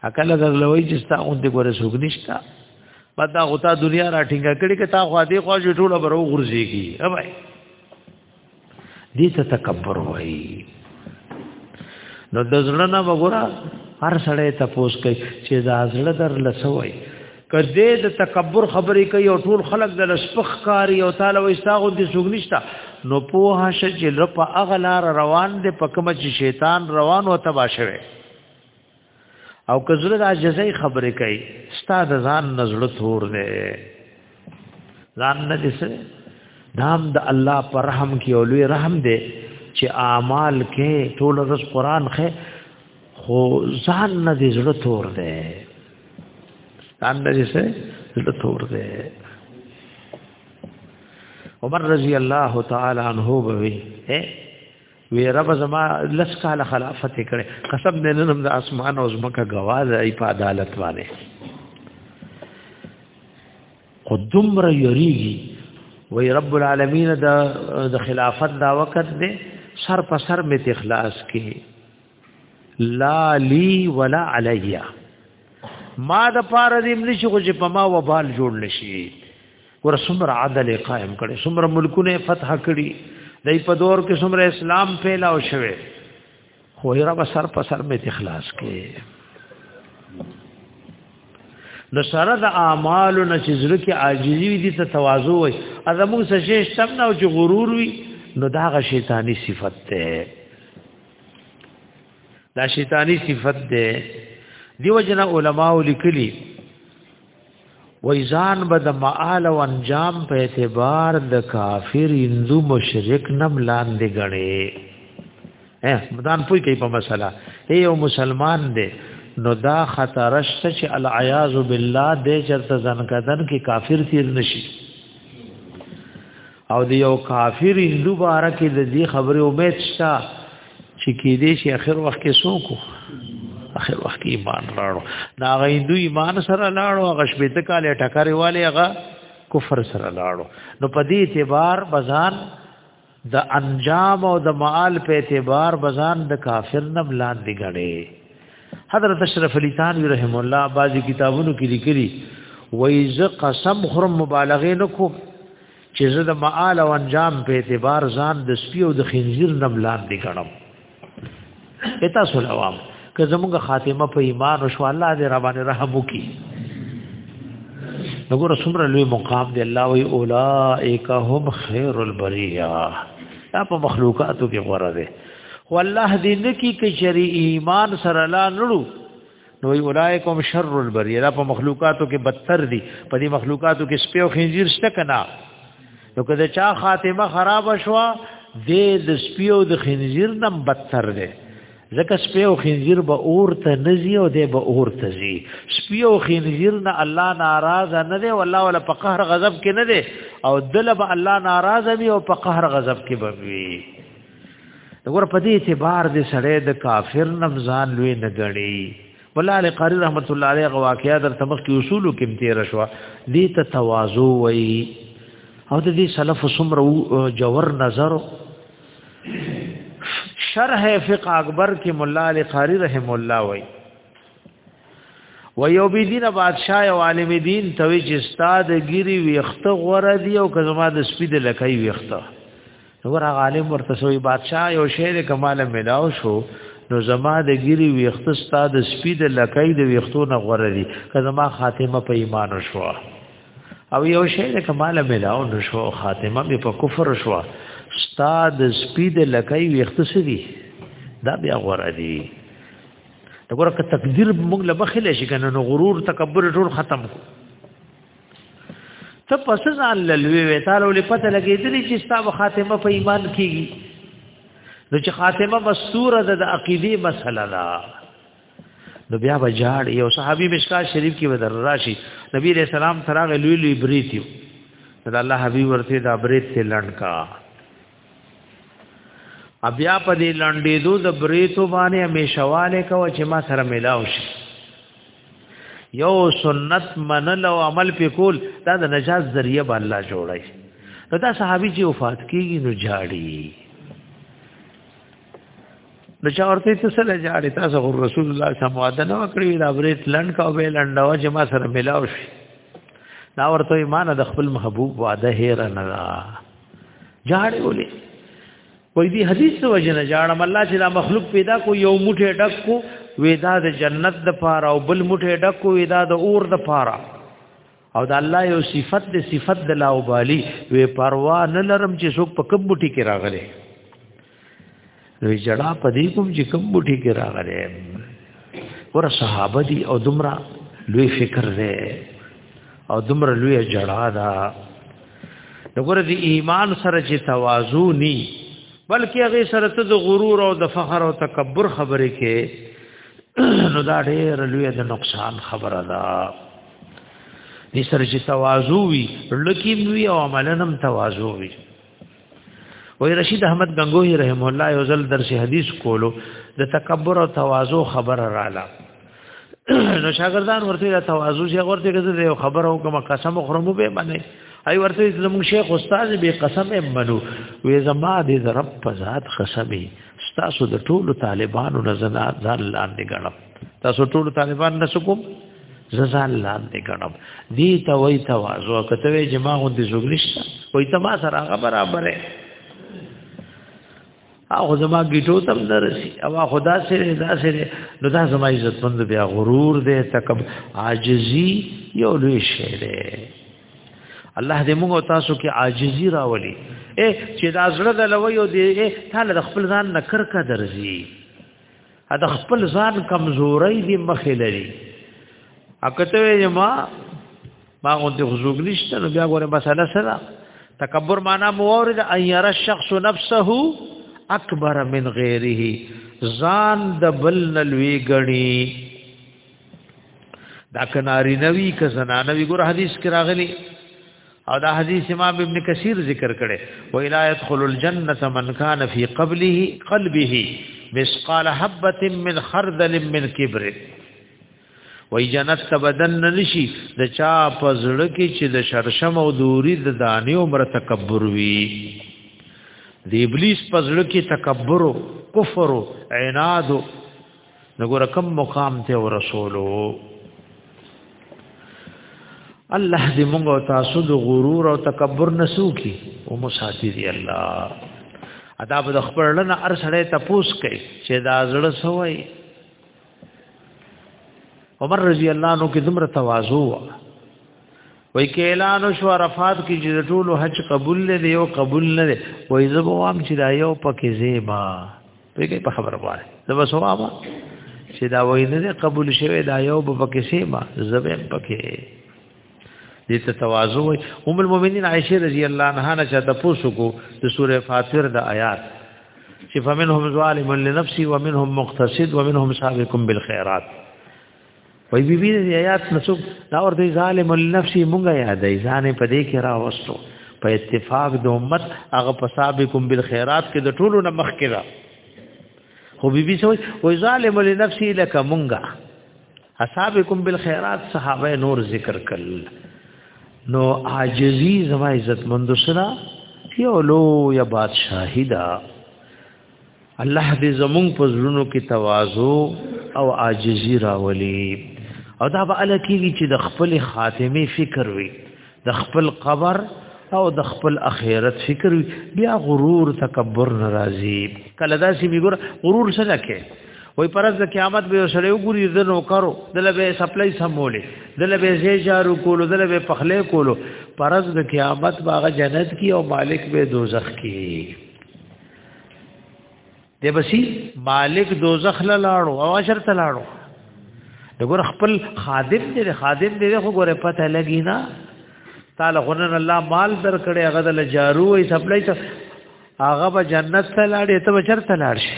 اکل د لوی چې ستا اون دې ګوره سوګ نشتا پدا غوتا دنیا راټینګه کړي کې تا خو دې خو ټول برو غرزيږي اوبای دې ته تکبر وایي نو د زړه نه وګوره هر سړی تپوس کوي چې دا زړه در لسوي کدی د تکبر خبرې کوي او ټول خلک د لسپخ کاری او تعالی وي ساغو دي سګنيشتا نو په هش چې لپا اغلار روان دي په کوم چې شیطان روان او تبا شوی او که زړه د عجزۍ خبرې کوي ستا د ځان نه زړه تور دی ځان نه دي سره دام د الله پر رحم کې او لوی رحم دی چې اعمال کې ټول ورځ قران خې خو ځان نه دي زړه تور دی ځان نه دي سره زړه تور دی عمر رضی الله تعالی عنہ به وی رب زما لس کال خلافت کړي قسم دې نن د اسمان او زمکه گواز ای په عدالت باندې خو دومره یریږي وی رب العالمین د د خلافت دا وخت دې سر په سر می اخلاص کې لا لی ولا علیا ما د پاره دې ملي شو چې په ما وبال جوړ نشي ور سمر عدل قائم کړي سمر ملکونه فتح کړي دای په دور کې سمر اسلام پیدا او شوه خو یې را سر په سر می اخلاص کې نو سره د اعمال نه چې زړه کې عاجزي وي دي ته تواضع وي ازمو څه شي شتم نه او چې غرور وي نو دا غ شیطانی صفت ده دا شیطانی صفت ده دیو جن علماء لیکلي ویزان به د معال او انجام په اعتبار د کافر هندو مشرک نم لاندې غړي اه مدان پوي کوي په مسله ای یو مسلمان دی نو دا خطر شته چې العیاذ بالله دې چرته ځنکدن کې کافر تیر نشي او د یو کافر هندو باره کې د دې خبرې امید شته چې کې دې شي اخر وخت کې څوک اخر وخت کې ایمان راړو دا غي هندو ایمان سره لاړو هغه شپې ته کاله ټکرې والے هغه کفر سره لاړو نو په دې اعتبار بزان د انجام او د معال په اعتبار بزان د کافر نه بلاندې غړي حضرت اشرف علی تانوی رحم الله بعضی کتابونو کې لیکلي وایي ز قسم خرم مبالغه نکوم چې زه د معال او انجام په اعتبار ځان د سپي او د خنزیر نم لاندې ګڼم اته سلام که زموږ خاتمه په ایمان او شو الله دې را باندې رحم وکي نګور سمره لوی مقام دی الله وی اولائک هم خیر البریه دا په مخلوقاتو کې غوړه ده والله دې نکی کچری ایمان سره لا نړو نو اولایکم شر البریه دا په مخلوقاتو کې بدتر دي په دې مخلوقاتو کې سپیو خنزیر شته کنا نو کله چا خاتمه خراب شوا دې د سپیو د خنزیر نم بدتر دي ځکه سپیو خنزیر به اور ته نزي او دې به اور ته زی سپیو خنزیر نه الله ناراض نه دی والله ولا په قهر غضب کې نه دی او دل به الله ناراض وي او په قهر غضب کې به وي وګوره په دې اعتبار دې سړی د کافر نمزان لوی نه غړي ولاله قاری رحمت الله علیه واقعیا در تمخ کې اصول کې امتیر شو دې ته تواضع وای او د دې سلف سمر جوور نظر شرح فقه اکبر کې مولا علی قاری رحم الله وای و یو بی دین بادشاہ او عالم دین توی چې استاد ګری ویخته غره دی او کزما د سپید لکای ویخته ورا غالب ورته سوی بادشاہ یو شی د کمال ملاو شو نو زما د ګيري ویخت استاد سپید لکای د ویختو نه غوړه دي که زما خاتمه په ایمان شو او یو شی د کمال ملاو نو شو خاتمه به په کفر شو استاد سپید لکای ویخت سری دا بیا غوړه دي دغه تقدیر موږ له مخې لشي کنه نو غرور تکبر ټول ختم کو ته پس ځان لوي وې تعالی ولې پته لګېدلې چې ستاسو خاتمه په ایمان کېږي نو چې خاتمه مستوره ده د عقیده مسله ده نو بیا بجاړ یو صحابي مشکا شریف کې ودر راشي نبی رسول سلام تراغ لوی لوی بریتیو دا الله حبیب ورته دا بریت ته لړن کا بیا په دې لنډې دو د بریتو باندې همیشواله کو چې ما سره ملاو شي یو سنت منل او عمل په کول دا د نجات ذریعہ به الله جوړي نو دا صحابي چې وفات کیږي نو جاړي نو چا ورته څه سره جاړي تاسو رسول الله صلی الله علیه وسلم وکړي دا بریت لند کا به لندو چې ما سره ملاو شي دا ورته ایمان د خپل محبوب وعده هیر نه جاړې ولې وې دې حدیث ته وجنه جاړم الله چې دا مخلوق پیدا کو یو موټه ډک کو وېدا د جنت د پاره او بل موټه ډک کو وېدا د اور د پاره او د الله یو صفت د صفت د لاوبالي وې پروا نه لرم چې څوک په کب موټي کې راغلي نو جړا په دې کوم چې کوم بوټي کې راغلې ور صحابه دي او دمرا لوی فکر دی او دمرا لوی جړا دا دغه دې ایمان سره چې تواضع ني بلکې هغه سره ته د غرور او د فخر او تکبر خبرې کې نو دا ډېر لوی د نقصان خبره ده دې سره چې تواضع وي لکه وی او عملنم تواضع وي وای رشید احمد غنگوهی رحم الله یو ځل درس حدیث کولو د تکبر او تواضع خبر رااله نو شاګردان ورته د تواضع شي ورته کزه یو خبر او کوم قسم خرمو به باندې ای ورته زموږ شیخ استاد به قسم منو وې زما دې رب په ذات قسمي تاسو د ټولو طالبانو نه زنا ځان لاندې غړم تاسو ټول طالبان نه سکو ززان لاندې کړم دی ته وای ته وازو کته وی جما غو دې زوګنشتا وای ته ما سره هغه برابرې هغه زما ګټو تم درسي او خدا سره دا سره نو دا زما عزت مند بیا غرور دې تکب عاجزي یو لوی شی دی الله دې موږ تاسو کې عاجزي راولي اے چې دا زړه د لوي او دې تعالی د خپل ځان نکر کا درځي ا د خپل ځان کمزوري دی مخې لري اکته ما ما غو د خزوګ نشته نو بیا ګوره مسله سره تکبر معنا مورد ان ير الشخص نفسه اکبر من غیره ځان د بل نلوي غني دا کناری نوی ک زنانوی ګور حدیث کې راغلی او دا حدیث امام ابن کثیر ذکر کړي و الا يدخل الجنه من كان في قبله قلبه مسقال حبه من خردل من كبر و جنت تبدن نشي د چا پزړه کې چې د شرشم او دوری د دانی عمر تکبر وي د ابلیس پزړه کې تکبر کفر عناد نګور کم مقام ته ورسولو الله دې موږ او تاسو د غرور او تکبر نسو کی او مساتی دی الله ادا به خپل لنه ار سره تپوس کوي چې دا زړه سوي عمر رضی الله عنه کې دمر تواضع وا وای کې اعلان شو عرفات کې چې ټول حج قبول نه دی او قبول نه دی وای زبوام چې دا یو پکې زیبا پیګه په خبره واره نو بس وابا چې دا وینه قبول شوه دا یو په پکې سیما زبې پکې دې ته تواضع وي ام المؤمنین عائشه رضی الله عنها نه چاته پوسو کو د سوره فاطر د آیات چې فمنهم ظالم لنفسه ومنهم مقتصد ومنهم سابق بالخيرات وای بی بی دې آیات نسوب دا ورته ظالم النفس مونږه یادې ځان په دې کې را وستو په اتفاق د امت هغه پسابکم بالخيرات کې د ټولو نه مخ کړه خو بی بی سوې وای ظالم النفس لک مونږه اصحابکم بالخيرات صحابه نور ذکر کړل نو عاجزی زما عزت مند سره یو لو یا بادشاہی دا الله دې زمونږ په زړونو کې تواضع او عاجزي راولي او دا به الله کېږي چې د خپل خاتمه فکر وي د خپل قبر او د خپل اخرت فکر وي بیا غرور تکبر ناراضي کله دا سي میګور غرور سره کې وای پرز د قیامت به سره وګوري د نو کرو دله به سپلای سمولې دله به زی جارو کولو دله به پخلې کولو پرز د قیامت باغ جنت کی او مالک به دوزخ کی دی بسی مالک دوزخ لاړو او اشر ته لاړو دغه خپل خادم دی خادم دی خو ګوره پته لګی نه تعالی غنن الله مال در کړي هغه د جارو ای سپلای ته هغه به جنت ته لاړې ته بچر ته لاړ شي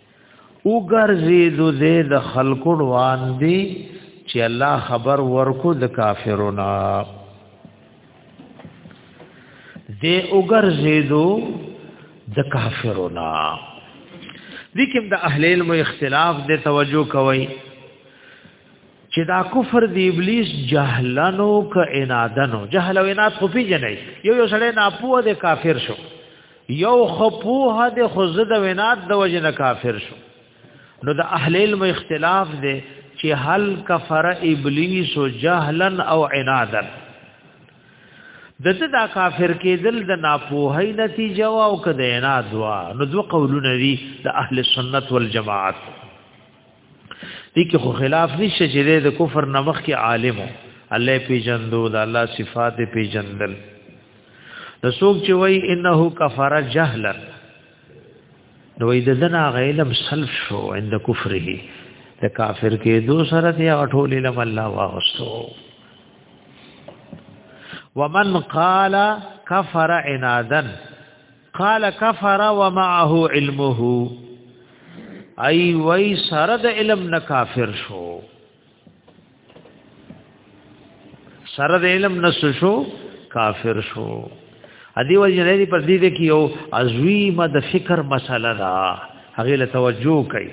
او ګرځیدو دې د خلکو روان دي چې الله خبر ورکو د کافرونو دې او ګرځیدو د کافرونو دي کوم د اهل علم اختلاف دې توجه کوي چې دا کفر دی ابلیس جهلنو ک انادنو جهل او اناد خو پیجنې یو یو سره ناپوه د کافر شو یو خپوه د خزه د وینات د وجه نه کافر شو نو د اهل علم اختلاف دی چې هل کفر ابلیس جهلا او عنادا دته دا کافر کېدل د ناپوهۍ نتیجه او کده عناد وا نو دو قولونه دي د اهل سنت والجماعت دي کې خو خلاف نشته چې د کفر نمخ کې عالمو الله پیجندو د الله صفات پیجندل د څوک چې وای انه کفر جهلا نو وای د دنا غیلم سلف شو عند کفره د کافر کې دو سره دی اټول علم الله واغسو ومن قال کفر عنادن قال كفر ومعه علمه اي وي سره د علم نه کافر شو سره د علم نه شو کافر شو ادي ول جنې پر دې کې یو عظیمه د فکر مسله ده هغه له توجه کوي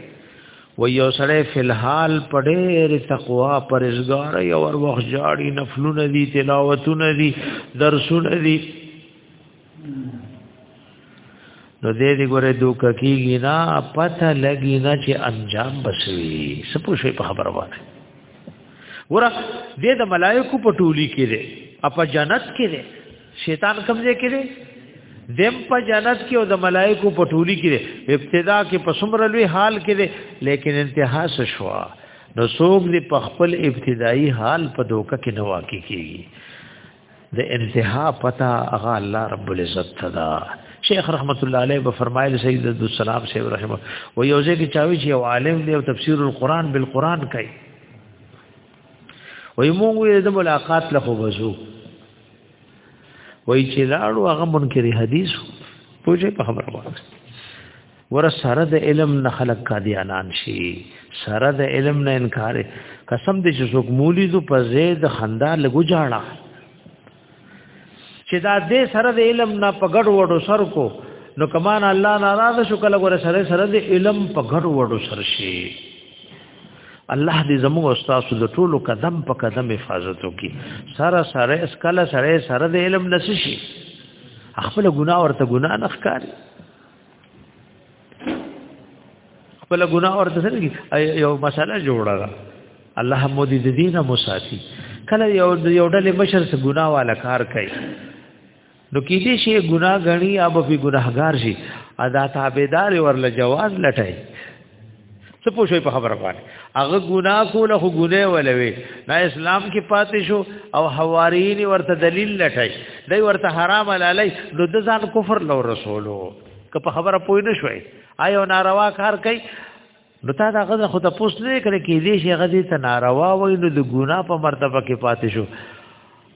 و یو سره فلحال پډېر تقوا پرېزګار یو ور وخت جاړي نفلونه دي تلاوتونه دي درسونه دي نو دې دې ګوره دوک کیږي نه پته لګي نه چې انجام بسوي سپو شي په خبره وایي ګوره دې د ملائکو په ټولي کې دې اپ جنت کې دې شیطان کوم ځای کې دې دیم په جنت کې او د ملائکو په ټولي کې ابتدا کې په سمر لوی حال کې دې لیکن انتها شوا نو څوک دې په خپل ابتدایي حال په دوکه کې نواکې کیږي د انتها پتا هغه الله رب العزت تدا شیخ رحمت الله علیه به فرمایل سید عبد السلام سی رحمه و یوځه کې چاوي چې یو عالم دی او تفسیر القرآن بالقرآن کوي وای مونږ یې د ملاقات له خو وځو وای چې لاړو هغه منکر حدیث پوجې په خبره وایي ور سره د علم نه خلق قادیانان شي سره د علم نه انکار قسم دې چې څوک مولي دو په زید خندا لګو جاړه چې دا دې سره د علم نه پګړ وړو سر کو نو کمان الله ناراض شو کله ور سره سره د علم پګړ وړو سر شي الله دې زموږ استاد د ټولو قدم په قدم حفاظت وکي سره سره اس کله سره سره د علم نشي خپل ګناه ورته ګناه نه ښکاري خپل ګناه ورته سره یو مسله جوړه ده الله مو دې د دینه مساتی کله یو یو ډلې مشر سره ګناه والا کار کوي نو کې دې شی ګناه غني اب په ګناهګار شي ادا تابعدار ورله جواز لټای څه پوښي په خبره باندې هغه ګنا کوله خو ګناه ولوي نه اسلام کې پاتې شو او حوارین ورته دلیل لټای دی ورته حرام لالی نو د ځان کفر لو رسولو که په خبره پوی نه شوي آیا ناروا کار کوي نو تا دا غزه خو ته پوس نه کړې کې دې شي غزه ته ناروا وای نو د ګنا په مرتبه کې پاتې شو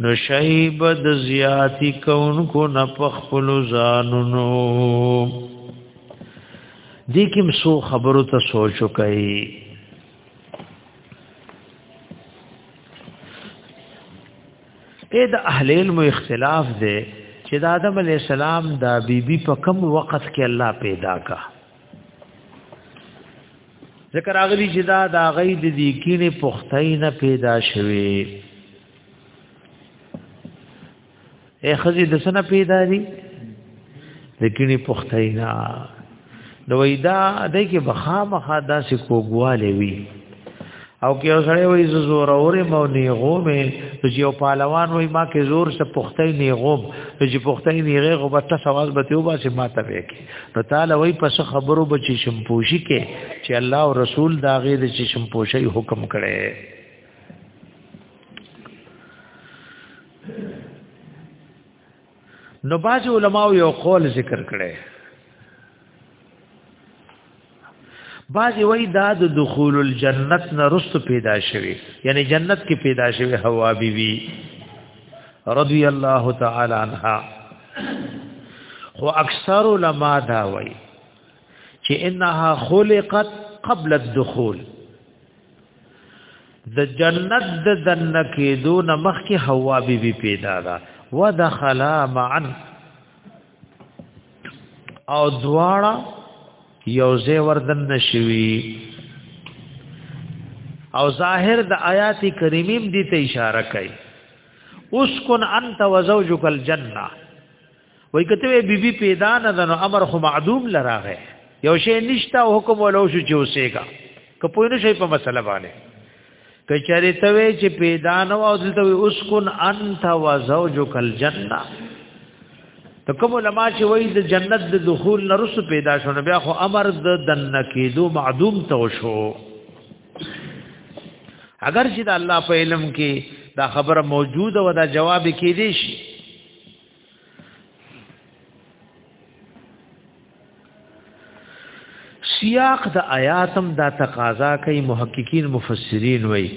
نو شیب د زیاتی کونکو نه پخپل ځانونو دې کوم سو خبرو ته سوچ وکړي اې د اهل علم اختلاف دی چې د آدم علی السلام دا بیبي په کم وخت کې الله پیدا کا ذکر اغلی چې دا د غید د کینې پختای نه پیدا شوه اے خزی د سنه پیدا دي لیکنی پختینا نو وېدا دای کې بخا مخا داسې کوګواله وی او کې اوسړې وې زور اورې مو نیغو مې چې یو پهلوان وې ما کې زور څه پختې نیغو چې پختې نیغه غو بت سواز به تیوبا چې ما ته وکي نو تعالی وې پس خبرو بچی شمپوشي کې چې الله او رسول دا غې د چې شمپوشي حکم کړي نو باج علماء یو قول ذکر کړي باج وای دا د دخول الجنت نه رست پیدا شوی یعنی جنت کې پیدا شوی حوا بی بی رضی الله تعالی عنها خو اکثر علماء دا وای چې انها خلقت قبل الدخول د جنت د دن کېدو نه مخکې حوا بي بي پیدا ده ودخلا معا او دواړه یوځه وردن نشوي او ظاهر د آیات کریمیم دي ته اشاره کوي اسکن انت وزوجک الجنه وای کته وی بی بی پیدا نه دنو امر خو معدوم لراغه یو شی نشتا حکم ولو شو چې اوسېګا کپوی نه شي په مسله باندې کچری ته وی چې پیدا نه او دلته وی اسکن انت و زوجک الجنه ته کوم علما چې وای د جنت د دخول نه رسو پیدا شونه بیا خو امر د دن کېدو معدوم تو شو اگر چې د الله په علم کې دا خبره موجوده و دا جواب کې دي شي سیاق د آیاتم دا تقاضا کوي محققین مفسرین وای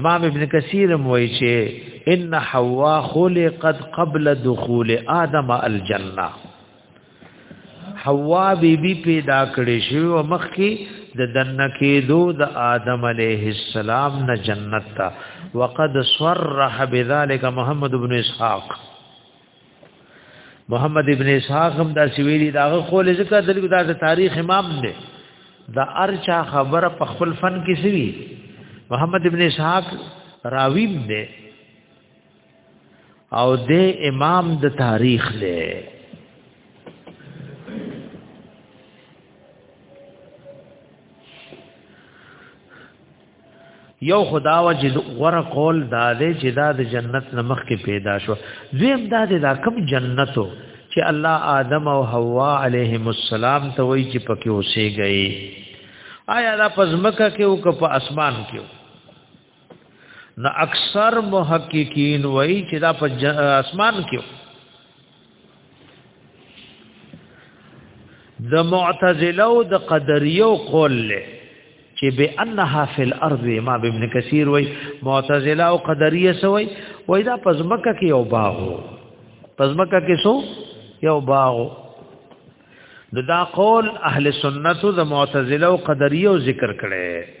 امام ابن کثیر وای چې ان حوا خلقت قبل دخول آدم الجنه حوا بی بی پیدا کړې شو او مخ کې د دنه کې دو د آدم علیه السلام نه جنت تا وقد صرح بذلك محمد ابن اسحاق محمد ابن اسحاق هم دا سویلی دا خو له ذکر دلګو دا تاریخ امام دی دا ارچا خبره په خپل فن کې سوی محمد ابن اسحاق راویم دی او د امام د تاریخ دی یو خدا و چې غره قول دا دی چې دا د جنت نمخ کې پیدا شو دویم دا دی دا کوم جنتو چې الله آدم او حوا علیهم السلام ته وایي چې پکې اوسېږي آیا دا پزمکه کې او که په اسمان کې نو اکثر محققین وایي چې دا په اسمان کې د معتزله او د قدریو قول له چې به انها فی الارض ما ابن کثیر وای معتزله او قدریه سوی وای دا پزمکه کې یو باغ پزمکه کې سو یو باغ د دا قول اهل سنت د معتزله او قدریه ذکر کړي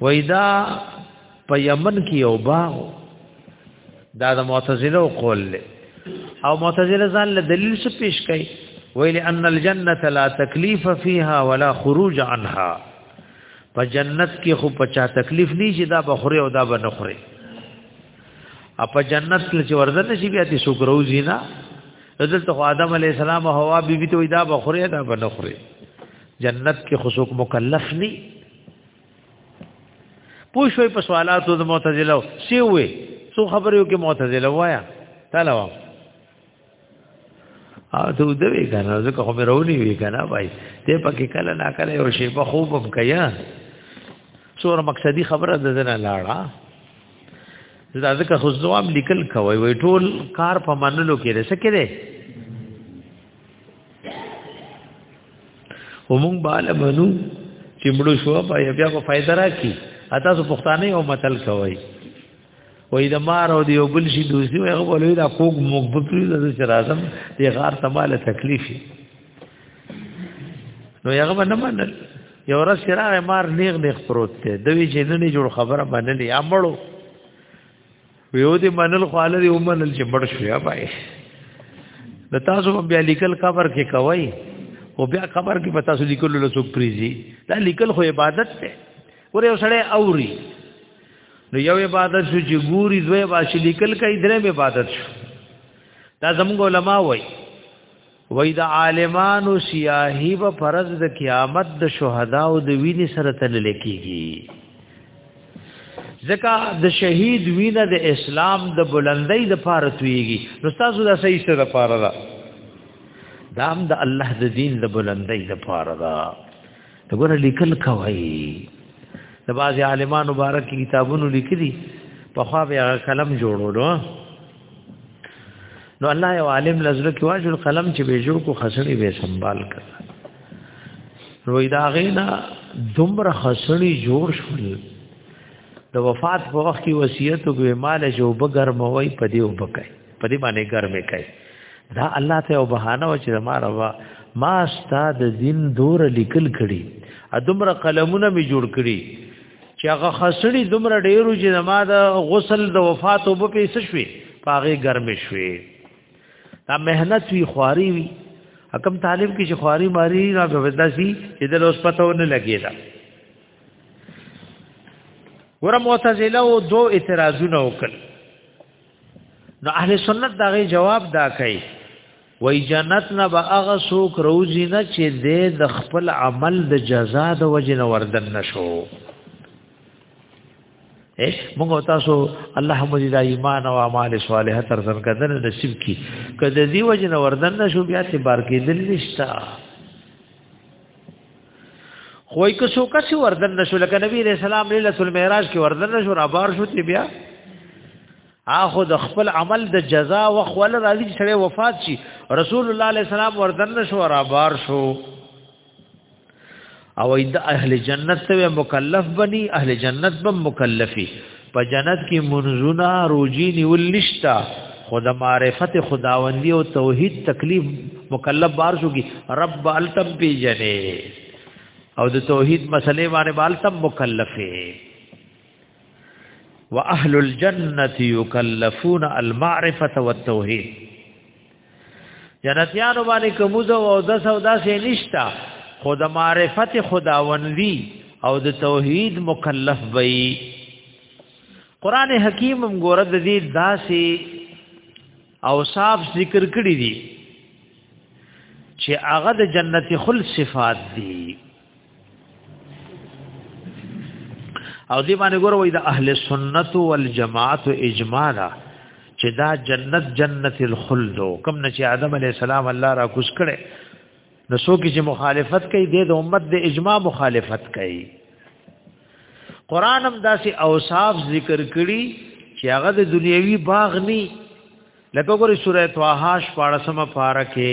وېدا په یمن کې یو باغ دا د معتزله قول له او معتزله ځان له دلیل څخه پیش کړي ویل ان الجنه لا تکلیف فیها ولا خروج عنها په جنت کې خو پچا تکلیف نه شي دا بخوري او دا بنخوري اپ جنت کې چې ورزن شي بیا دې سوګروزی نه حضرت آدم علی السلام او حوا بیبي ته دا بخوري دا بنخوري جنت کې خصوص مکلف ني پوښوي په سوالاتو د معتزله سی وي سو خبرو کې معتزله وایا تعالی وا او ته دوی کنه ځکه خو مې رونی وی کنه بای ته پکې کله نا کله یو شی په خوب هم کیا سور مقصدی خبره د زنه لاړه دا ځکه خو ځواب لیکل کوي وای ټول کار په منلو کې رسکه دي ومون بالا منو چې مړو شو په بیا کو فائدہ راکې اته سو پښتانه او متل کوي وې د مار او دی وبل شي دوسی وي هغه ولې دا کوګ مغبطري د شرازم دی غار تماله تکلیف نو هغه نه منل یو ورځ چې راغی مار نیغ نیغ پروت دی دوی چې نن جوړ خبره منلې امړو ویو دې منل خواله دې ومنل چې مړ شو یا پای د تاسو بیا لیکل قبر کې کوي او بیا قبر کې پتا سو لیکل له څوک پریزي دا لیکل خو عبادت ته ورې وسړې اوري نو یو عبادت شو چې ګوري دوی باشي لیکل کوي درې عبادت شو دا زموږ علما وایي وای د عالمانو سیاهی و فرض د قیامت د شهدا او د ویني سره تل لیکيږي ځکه د شهید وینه د اسلام د بلندۍ د پاره تویږي نو تاسو دا صحیح سره پاره ده دام د الله د دین د بلندۍ د پاره ده دا ګوره لیکل کوي د بعض عالمانو مبارک کتابونو لیکلي په خوا به قلم جوړولو نو الله یو عالم لزر کې واجل قلم چې به جوړ کو خسنی به سنبال کړ نو دا غینا دومره خسنی جوړ شول د وفات په وخت کې وصیت وکړ مال جو بغیر موي پدی وبکای پدی باندې ګرمه کوي دا الله ته او بهانه و چې ما روا ما استاد دین دور لیکل کړي ا دومره قلمونه می جوړ کړي چې هغه خسړی دومره ډیرو چې زما د غسل د وفات وب پیسې شوې پاغه ګرم شوې دا مهنت وی خواري وی حکم طالب کې چې خواري ماری را بودا سي چې د اوس پته ونه لګیدا ور معتزله او دو اعتراضونه وکړ نو اهل سنت دغه جواب دا کوي وای جنت نه به هغه څوک روزي نه چې د خپل عمل د جزا د وجې نه وردن نشو موږ تاسو الله مجي د ایمان او اعمال صالحه تر څنګه د نصیب کی کله دی وجې نه وردن نشو بیا ته بار کې دل نشتا خوای که څوک چې وردن نشو لکه نبی رسول الله ليله المعراج کې وردن نشو را بار شو تی بیا اخو د خپل عمل د جزا او خپل راضي چې سره وفات شي رسول الله عليه السلام وردن شو را بار شو او د اهل جنت ته مکلف بني اهل جنت به مکلفي په جنت کې منزونه روجي نیول نشتا خود معرفت خداوندی او توحید تکلیف مکلف بار شو کی رب التم پی جنې او د توحید مسلې باندې بالتم مکلفه واهل الجنه يكلفون المعرفه والتوحيد جنتیانو باندې کومزه او د سودا سه نشتا خود معرفت خداوندی او د توحید مکلف وي قران حکیم هم ګورد دې داسې اوصاف ذکر کړی دي چې هغه د جنت خل صفات دي او دې باندې ګوره وای د اهل سنت والجماعت اجماع دا چې دا جنت جنت الخلد کوم نه چې آدم علی السلام الله را کوس کړي نو څوک چې مخالفت کوي د امت د اجماع مخالفت کوي قران هم داسې اوصاف ذکر کړي چې هغه د دنیوي باغ نه لکه ګورې سورې طه 14 مبارکه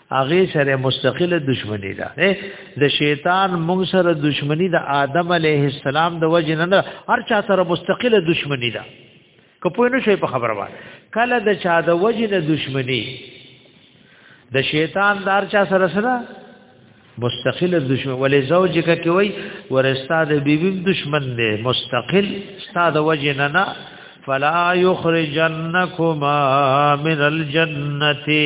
هغه سره مستقله دشمنی ده د شیطان موږ سره دشمنی د آدم علیه السلام د وجه نه هر چا سره مستقله دشمنی ده که پوه نه شي په خبره وای کله د چا د وجه نه دشمنی د شیطان دار چا سره سره مستقل دشمن ولې زوجک کې وای ورستا د بیبی دشمن دی مستقل ستا د وجه نه نه فلا یخرجنکما من الجنتی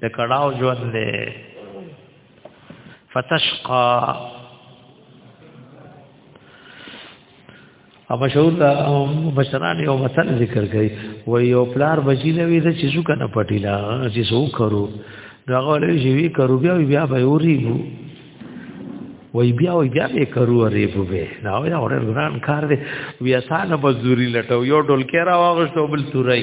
د کړهو ژوند دی فتشقا او مشهور دا مشران یو مثال ذکر کوي و یو پلار بچی نه وی د چیزو کنه پټیلا چې سو کرو دا غوړې چې وی کرو بیا بیا به اوري وو وای بیا وای بیا به کرو ری په به دا وای اور ګران کار دی بیا سانه بزوري لټو یو ډول کې را واغښتو بل تورای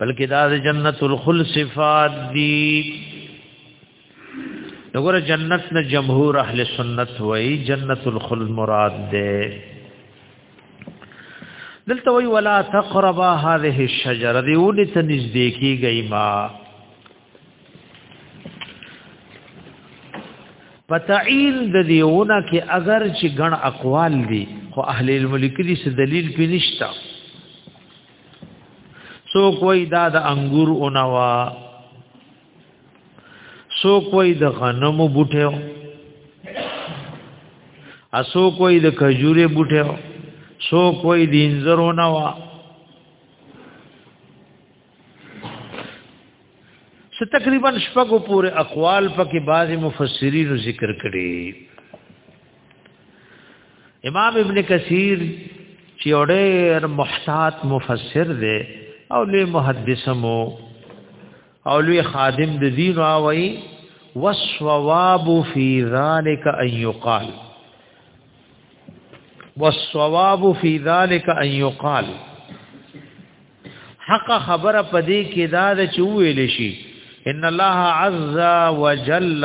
بلکې دا د جنت الخلد صفات دي دغه جنت نه جمهور اهل سنت وای جنت الخلد مراد ده دلته وی ولا تقربا هذه الشجره دی ولې ته نږدې کیږئ ما پتعیل د دیونه کې اگر چې ګڼ اقوال دي خو اهل الملک دي څه دلیل پې نشته سو کوئی دا د انګور اونوا سو کوئی د غنمو بوټیو اسو کوئی د کجورې بوټیو سو کوئی د انځر اونوا څه تقریبا شپږو پورې اقوال پکې بعضي مفسرین ذکر کړي امام ابن کثیر چې اورېر محتاط مفسر دی او لوی محدث مو او لوی خادم د دین راوي والصواب فی ذلک ان یقال والصواب فی ذلک ان یقال حق خبره پدې کې دا د چویل شي ان الله عز وجل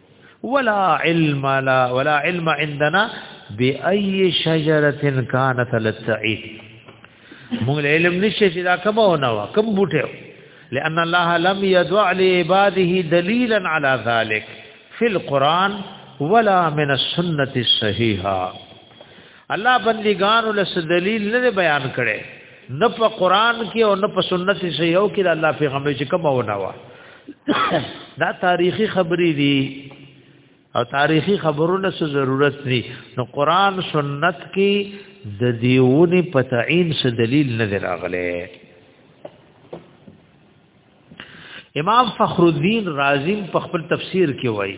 ولا علم لا ولا علم عندنا بأي شجرة كانت للتعيد موږ علم نشي چې دا کومه ونه کوم بوټه لأن الله لم يدع لعباده دليلا على ذلك في القرآن ولا من السنة الصحيحة الله بندګانو لس دلیل نه بیان کړي نه په قران کې او نه په سنت کې یو کې الله پیغمبر چې کوم ونه وا دا تاریخي خبرې دي او تاریخي خبرونه څه ضرورت دي نو قران سنت کې د دیونی په تعین څه دلیل نه راغلی امام فخر الدین رازی په خپل تفسیر کې وایي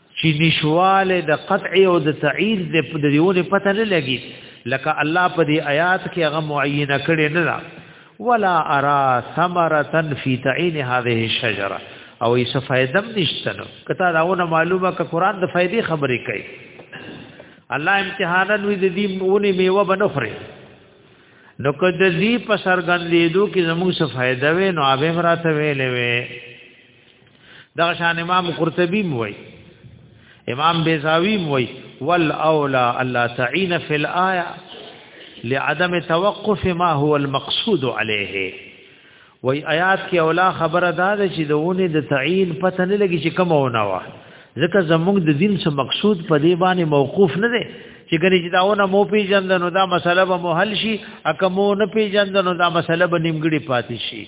چې نشواله د قطع او د تعیر د دیونه پته نه لګي لکه الله په دې آیات کې هغه معینه کړي نه دا ولا ارا ثمره فی تعین هذه الشجره او ایسه فائدم نشته نو کته داونه معلومه ک قران د فائدې خبرې کوي الله امتحانا وی د دې ونه میوه بنخره نو کده دې په سرګندې دو کې زموږ څه فائدہ وې نو اوبه راته ویلې وې دا شان امام قرطبی موي امام بیزاوی موي والاولا الله تعین فی الایا لعدم توقف ما هو المقصود عليه وای آیات کې اولا خبره دا ده چې دونه د تعین پته نه لګي چې کوم ونه وا ځکه زموږ د دین څخه مقصود په دې باندې موقوف نه دی چې ګنې چې داونه مو پیژندنو دا مسله به مو حل شي اکه مو نه پیژندنو دا مسله به نیمګړي پاتې شي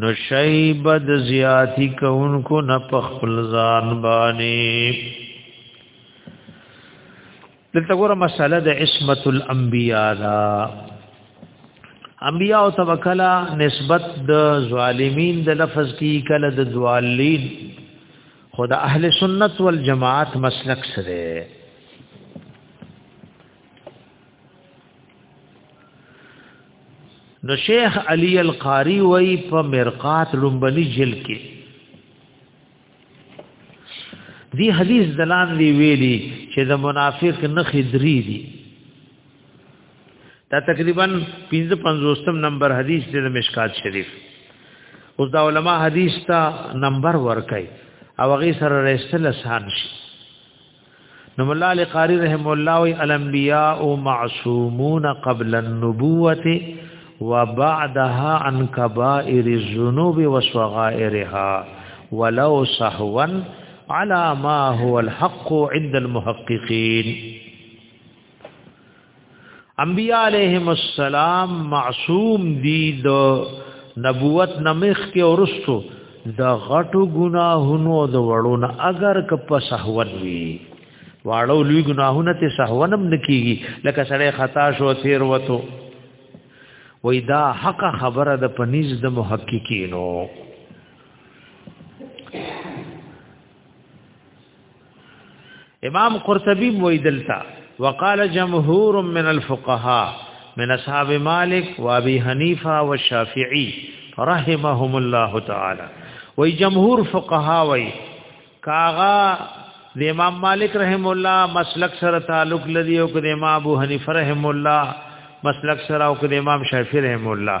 نو شیب د زیاتی کونکو نه په خپل ځان باندې دلته ګوره مسله د عصمت الانبیاء دا انبیاء او توکلا نسبت د ظالمین د لفظ کی کله د ظالمین خدا اهل سنت والجماعت مسلک سره نو شیخ علی القاری وای په مرقات لومبني جل کې دی حدیث دلان دی ویلی چې د منافق نه خدری دی دا تقریبا 55 نمبر حدیث دی د مشکات شریف اوس دا علما حدیث ته نمبر ورکای او هغه سره رسل سان شي نو مولا علی قاری رحم الله الانبیاء معصومون قبل النبوته وبعدها عن كبائر الذنوب وصغائرها ولو سهوا على ما هو الحق عند المحققين انبیاء علیهم السلام معصوم دي د نبوت نمخ کې اورستو د غټو ګناهونو د وړونه اگر که په سهوت وي واړو لوی ګناهونه ته سهونم نکېږي لکه سړی خطا شو تیر وته وای دا حق خبره د پنیز د محققینو امام قرطبی وی دلتا وقال جمهور من الفقهاء من اصحاب مالک و ابي حنيفه و شافعي رحمهم الله تعالی وی جمهور فقها وی کاغا د امام مالک رحم الله مسلک سره تعلق لري او د امام ابو حنیفه رحم الله مسلک سره او د امام شافعی رحم الله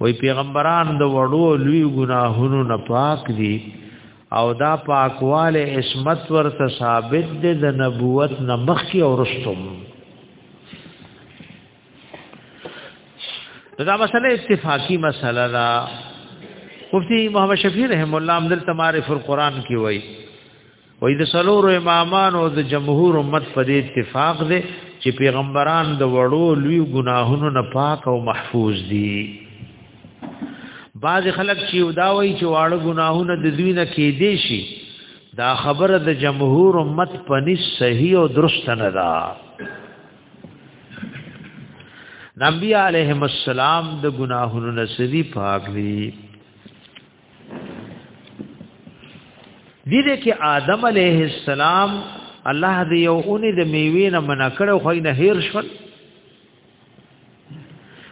وای پیغمبران د وړو لوی ګناهونو نه پاک دي او دا پاکواله عصمت ورته ثابت دي د نبوت نه مخکي او رستم دا مسله اتفاقی مسله ده مفتی محمد شفیع رحم الله عمدل تمارف القرآن کی وای وې د سلور امامان او د جمهور امت په دې اتفاق دی چې پیغمبران د وړو لوی ګناهونو نه پاک او محفوظ دي بعض خلک چې وداوي چې واړه ګناهونه د دوی نه کې دي شي دا خبره د جمهور امت په نس صحیح او درست نه ده نبی علیہ السلام د گناہوں نسری پاک دی دې دې کې آدم علیه السلام الله دې یو اونې د میوې نه منع کړو خو نه هیر شول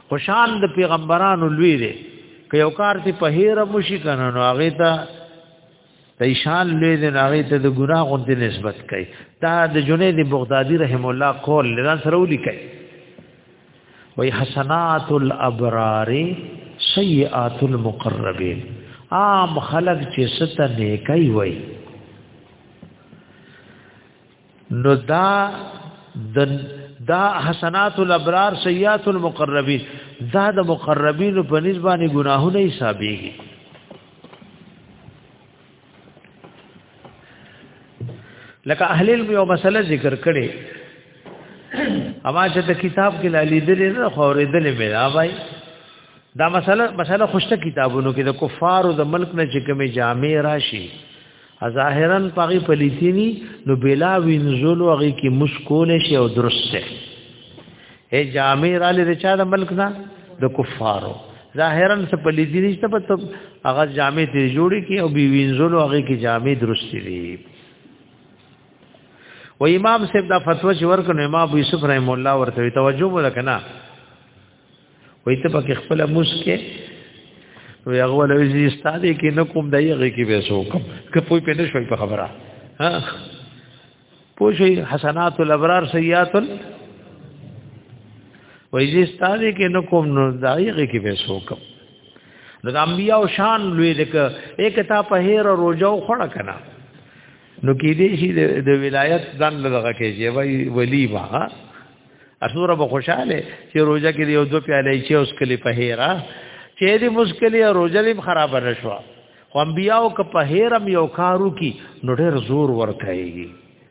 خوشان د پیغمبرانو لوی دی که یو کار ته په هیر مشي کنه نو هغه ته د ایشان لوی دی هغه ته د ګناه غوندې نسبت کوي دا د جنید بغدادي رحم الله قول لران سره ولي کوي وی حسنات الابرار سیئات المقربین عام خلق چې ست نیکي وای نو دا د دا حسنات الابرار سیئات المقربین دا د مقربین په نسبت باندې ګناهونه حسابېږي لکه اهل علم یو مسله ذکر کړي اما چې د کتاب کې لالیدلې نه خوریدلې مې دا وای دا مسله مسله خوشته کتابونو کې د کفارو د ملک نه چې کومې جامع راشي ظاهرا پغی پلیتینی نو بلا وینزولو هغه کې مشکول شي او درست شي اے جامع را لې چا د ملک نه د کفارو ظاهرا څه په لیدې نشته په ته هغه جامې ته جوړې کې او بي وینځلو هغه کې جامې درستې دي و امام صاحب دا فتوا چې ورکړ نو امام ابو یوسف رحم الله ورته توجه وکړه وې ته پکې خپل مسکه وی هغه ولوي چې استاد کې نه کوم دایغه کې به سو کوم کپوی په نشوي په خبره ها پوشي حسنات الابرار سیئات ال وایي ستاره کې نو کوم نو دایغه کې به سوکم نو د انبیاء او شان لوی دک یک تا په هیر روزو خړه کنا نو کې دې شي د ولایت ځان لږه کې چې وای ولی ما اسوره به خوشاله چې روزه کې یو دو پیاله چې اوس کلی په هیرا چې دې مشکل یا روزه دې خراب نه شو خو انبیاو که په هیرم یو کارو کی نو ډیر زور ورکایږي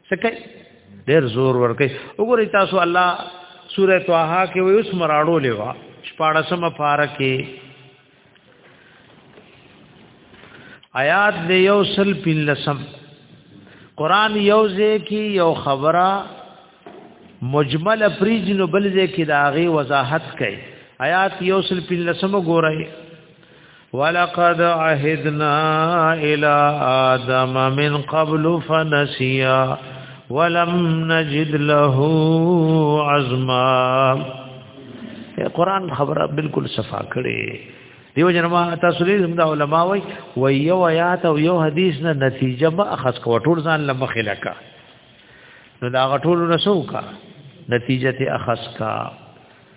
سکه ډیر زور ورکای وګورئ تاسو الله سوره طه کې وې اوس مراړو لیوا شپاړسمه پارا کې آیات دې یو سل پلسم قران یو ځای کې یو خبره مجمل پریجن بل ځای کې داغه وضاحت کړي آیات یو سل پلسم ګورئ ولقد عهدنا الى ادم من قبل فنسيا ولم نجد له عزما قران خبره بالکل صفا کړي دیو جنما تاسو دې زمدا علما وای و یو آیات او یو حدیث نه نتیجه ما اخذ کو ټول ځان لمخې لکا نو دا غټول رسو کا نتیجه ته اخذ کا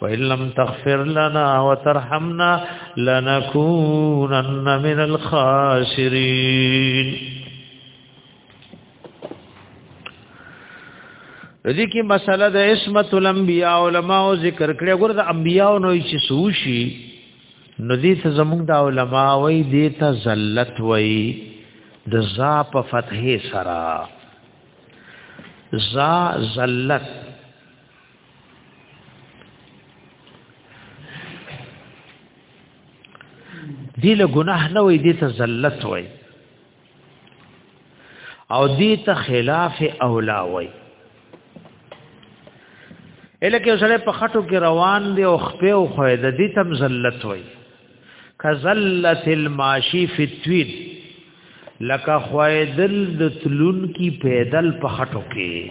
وَإِن لَّمْ تَغْفِرْ لَنَا وَتَرْحَمْنَا لَنَكُونَنَّ مِنَ الْخَاسِرِينَ دې کې مسله د عصمت الانبیاء علماء ذکر کړي ګور د انبیاء نو چې سوشي نو دې ته زموږ د علماء وای دې ته ذلت وای د زا په فتحې سره زا ذلت دی له ګناه نه وي دي ته ذلت وي او دي ته خلاف اولا وي الکه سره په خټو کې روان دي او خپې او خو د دې تم ذلت وي کذلت الماشی فی التوید لکه خویدل د تلون کی پیدل په خټو کې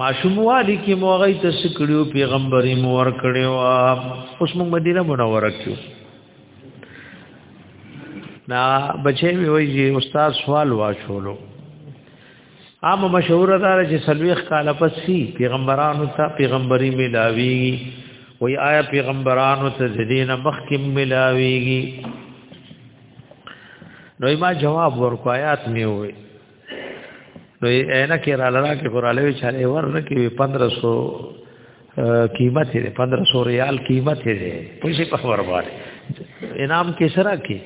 ماشوموالی کې موغی ته سکړیو پیغمبري مور کړیو اوس موږ مدینه منوره کیو نا بچې وی وی استاد سوال واچولو عام مشهور ده چې سلويخ کال پسې پیغمبرانو ته پیغمبري ملاوي وی آیا پیغمبرانو ته دینه مخکې ملاويږي نو ما جواب ورکو آیات می وې نو اینا کې را لړا کې قراله وی چاله ورنه کې 1500 قیمت یې 1500 ریال قیمت یې پیسې په خبر باندې انعام کې سره کې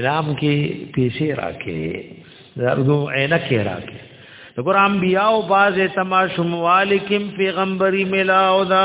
انعام کې پیسې راکې درګو اینا کې راکې دغه انبیاء او باز تماشم والکم پیغمبري ملاو دا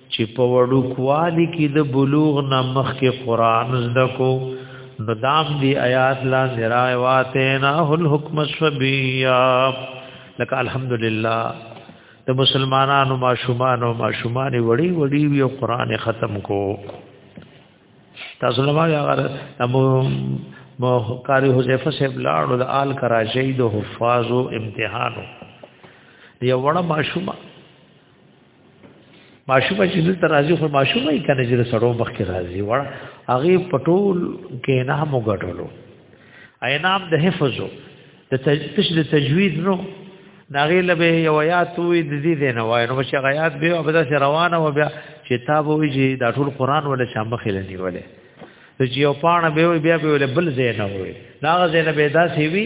چې په وړو کوالی کې د بلوغ نه مخ کې قران زده کو نو دام دی آیات لا ذرای واتینا هل حکم الشبیا لك الحمدلله د مسلمانانو ما شومان او ما شومان وړي وړي وی قران ختم کو تاسو لما یا غره امو مو قاری حذیفه صاحب لاړو د آل کراچۍ د حفاظو امتحانو دی وړه ما شومان ماشوم چې دل تر راځي خو ماشوم یې کنه چې سړو مخ کې راځي وړ هغه پټول کې نه مو غټولو اینام د حفظو د تش د تجوید نو ناغه لبه یو آیات وی د دې دین وای نو چې غیات به ابدا سره روانه و بیا چې تاب وی چې دا ټول قران ولا شامه خل نه وله چې یو پانه به بیا به بل زین نه وي ناغه زین به دا سی وی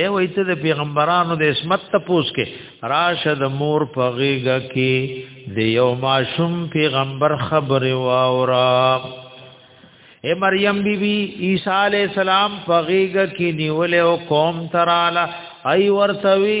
اے وای ته د پیغمبرانو د عصمت ته پوس کې راشه د مور په غیګه کې د یو ماشوم پیغمبر خبره واورا اے مریم بی بی عیسی علی السلام په غیګه کې نیول او قوم تراله ای ورتوی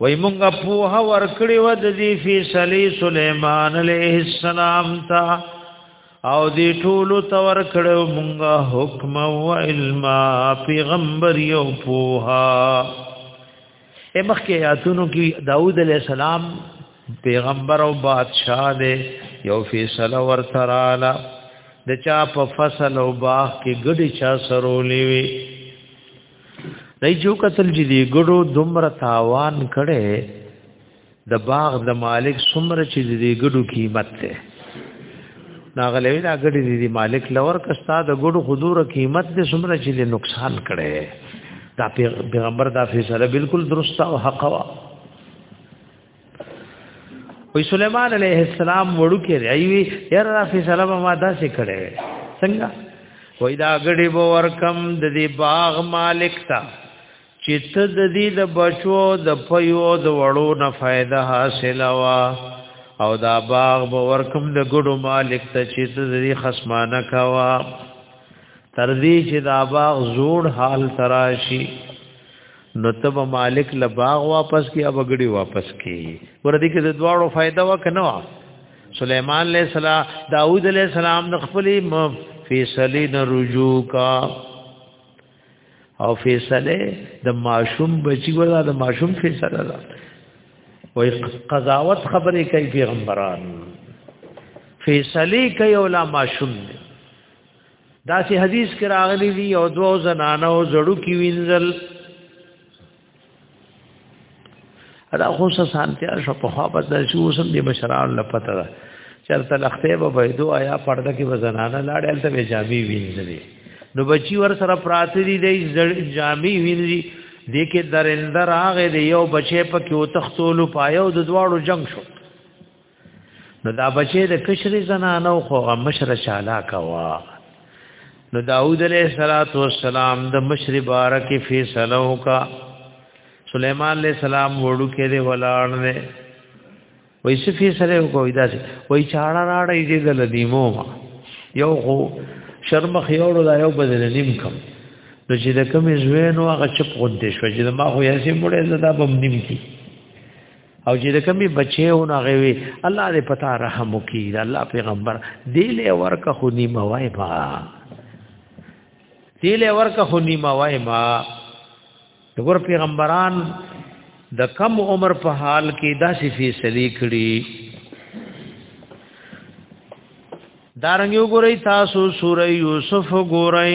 وای مونږه په ور کړی و د دې فیصله سليمان عليه السلام ته او دې ټول تور کړو مونږه حکم او علم پیغمبر یو پوها امخ کې آیاتونو کې داوود علیہ السلام پیغمبر او بادشاہ دې یو فیصله ورته رااله د چا په فصل او باغ کې ګډي چا سرولې وي دای جو قتل چې دی ګړو دومره تاوان کړي د باغ د مالک څومره چې دی ګړو قیمت ده ناغلوی دا ګړي دی مالک لور کستا د ګړو حضور قیمت دې څومره چې نقصان کړي دا پیغمبر دا فیصله بالکل درسته او حق وا وی سليمان عليه السلام وړو کې رايوي ير را فیصله ما دا څه کړې څنګه وای دا غړي به ورکم د دې باغ مالک تا چې ته د دې د بچو د پيو د وړو نه فائدہ حاصل وا او دا باغ به ورکم د ګړو مالک ته چې ته د دې خصمانه کوا تر دې چې دا باغ زوړ حال تراشي نو تب مالک له باغ واپس کی اب غړي واپس کی ور دي کې د دواړو فائدہ وکنه وا سليمان عليه السلام داوود عليه السلام د خپل فیصله نه رجوع کا او فیصله د ماشوم بچی ولا د ماشوم فیصله ده وای قضاوت خبره کوي پیغمبران فیصله کوي ولا ماشوم دی دا سی حدیث کې راغلی دی او دو زنانو زړو کې وینځل دا خو څه سانتیا شو په خوا په داسې اوسم دی بشران له پته ده چرته لخته به بيدو آیا پرده کې وزنانه لاړل ته جامي وینځلې نو بچي ور سره پراته دي د جامي وینځي د کې درندر هغه دی یو بچي په کې وتختول پایو د دواړو جنگ شو نو دا بچې د کشري زنانو خو غمشره چالا کوا نو داوود علیہ الصلات والسلام د مشری بارک فیصله وکا سليمان علیہ السلام وړو کې دی ولاړ نه وای څه فیصله وکوي دا وای چاړه راړې دې دل دیمو ما یو خو شرم خيوړو دا یو بدل نیم کم نو چې د کوم زوینو هغه چپ غوډې شو چې ما خو یې سي مړې زدا بم نیم کی او چې د کمی بچیو نه غوي الله دې پتا رحم وکي دا الله پیغمبر دې له ورکه خو نیمه وای ما دې له ورکه خو نیمه وای ما دغور پیغمبران د کم عمر په حال کې داسې فیصله کړي دارنګ وګورئ تاسو سورې یوسف وګورئ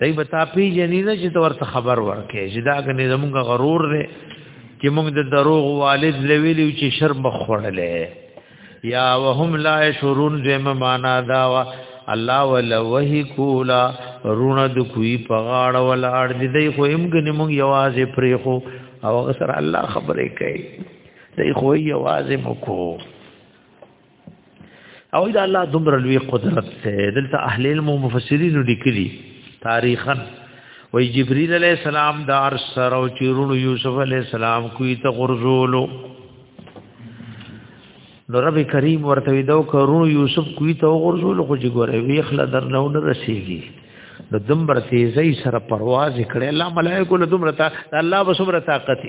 دای به تا پی جنې نه چې تور ته خبر ورکې چې دا کنه زمونږ غرور دی چې موږ د دروغ والد لویلی چې شر بخړلې یا وهم لا شرون دیم معنا دا وا الله ول وهی کولا رونه د کوی په غاړه ول اړ دې خو هم غنی موږ یوازې پرې خو او سره الله خبرې کوي دې خو یوازې مکو او دا الله دومره لوی قدرت ته دلته اهل علم او مفسرین لیکلي تاریخا وی جبريل عليه السلام دا عرش سره او چیرونو یوسف عليه السلام کوي ته غرزولو نو رب کریم ورته دا کرونو یوسف کوي ته غرزولو خو جګوره وی خل درنو نه رسیږي نو دمر تیزی سره پرواز کړي الله ملائکه له دمر ته الله بسمره طاقت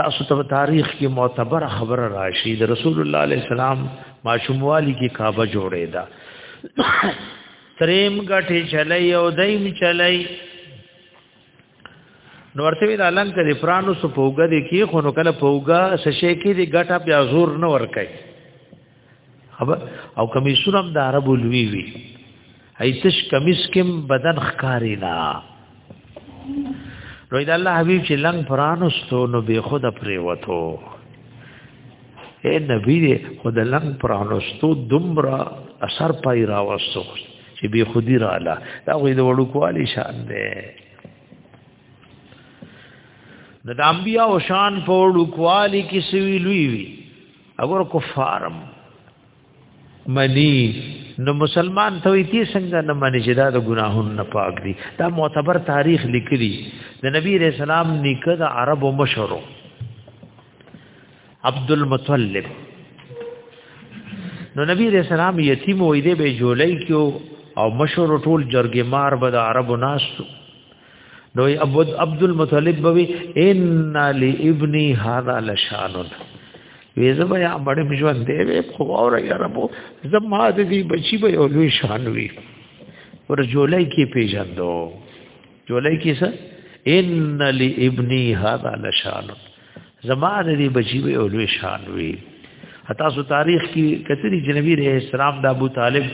تاسو ته تاریخ کې معتبر خبره راشي د رسول الله علیه السلام ماشوموالی کې کعبه جوړې ده تریم غټه چلای او دیم چلای نو ورته وی د علم کې پرانو سو پوګه دي کې خو نو کله پوګه سشه کې دي غټه بیا زور نه ور کوي خبر او کمیسونه هم د عربو لوی وي ایتش کمیس کم بدن ښکاری نه نو دا الله حبیب چې لنګ پرانستو نو به خود پرې وته اے نبی دې خود لنګ پرانستو دومره اثر پای راوستو چې به خودی رااله دا غوې د وړو کوالی شان ده د انبیاء او شان په وړو کوالی کې سوي لوی وي اگر کفارم منی نو مسلمان ته وی تی څنګه نه منی چې دا د ګناهونو نه پاک دي دا معتبر تاریخ لیکلی د نبی رسول سلام نیکه د عرب او مشرو عبد المطلب نو نبی رسول سلام یتیم وې دی به جولای کیو او مشر ټول جرګمار به د عربو ناس نو ابو عبد المطلب بوي ان لابني هذا لشان وی زما یا بڑے مجوان دی وی خو اور یا رب زما د دې بچی به یو لوی شان وی ور جولای کی پیژندو جولای کی سر ان لابنی هذا لشان زما د دې بچی به اولوي شان وي حتا سو تاریخ کې کتري جنبی رحم اسلام د ابو طالب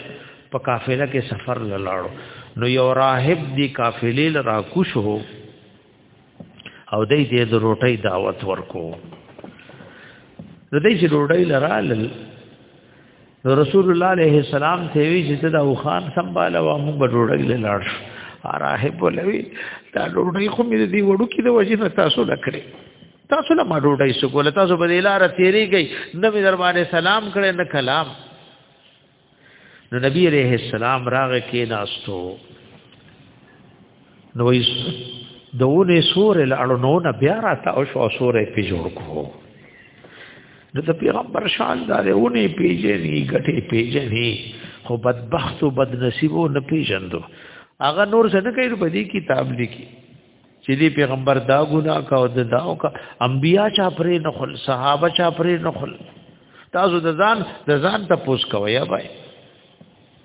په قافله کې سفر لاړو نو یو راهب دی قافله لرا کوش هو او دای دې د روټي دعوت ورکو د دې چې روټي لرا لل نو رسول الله عليه السلام ته وی چې دا او خان سنباله و موږ بډوړګ له لاړ شو راهب ولوي دا ډوډۍ خو مې دې وړو کې د وجې نه تاسو لکړې تاسو له ما ډوډۍ سو ګول تاسو په دې لار تیری گئی نه مې در باندې سلام کړې نه کلام نو نبی عليه السلام راغ کې ناستو نو یې دونه سورې لړنو نه بیا راته او شو سورې پی جوړ کو نو د پیغمبر شان دارونه پیژنې غټې پیژنې خو بدبخت او بدنصیبو نه پیژندو هغه نور څه نه کوي په دې کتاب لیکي چې دې پیغمبر دا ګناه کا او دا او کا انبیا چا پرې نه خل صحابه چا پرې نه خل تاسو د ځان د ځان ته پوس کوی یا بای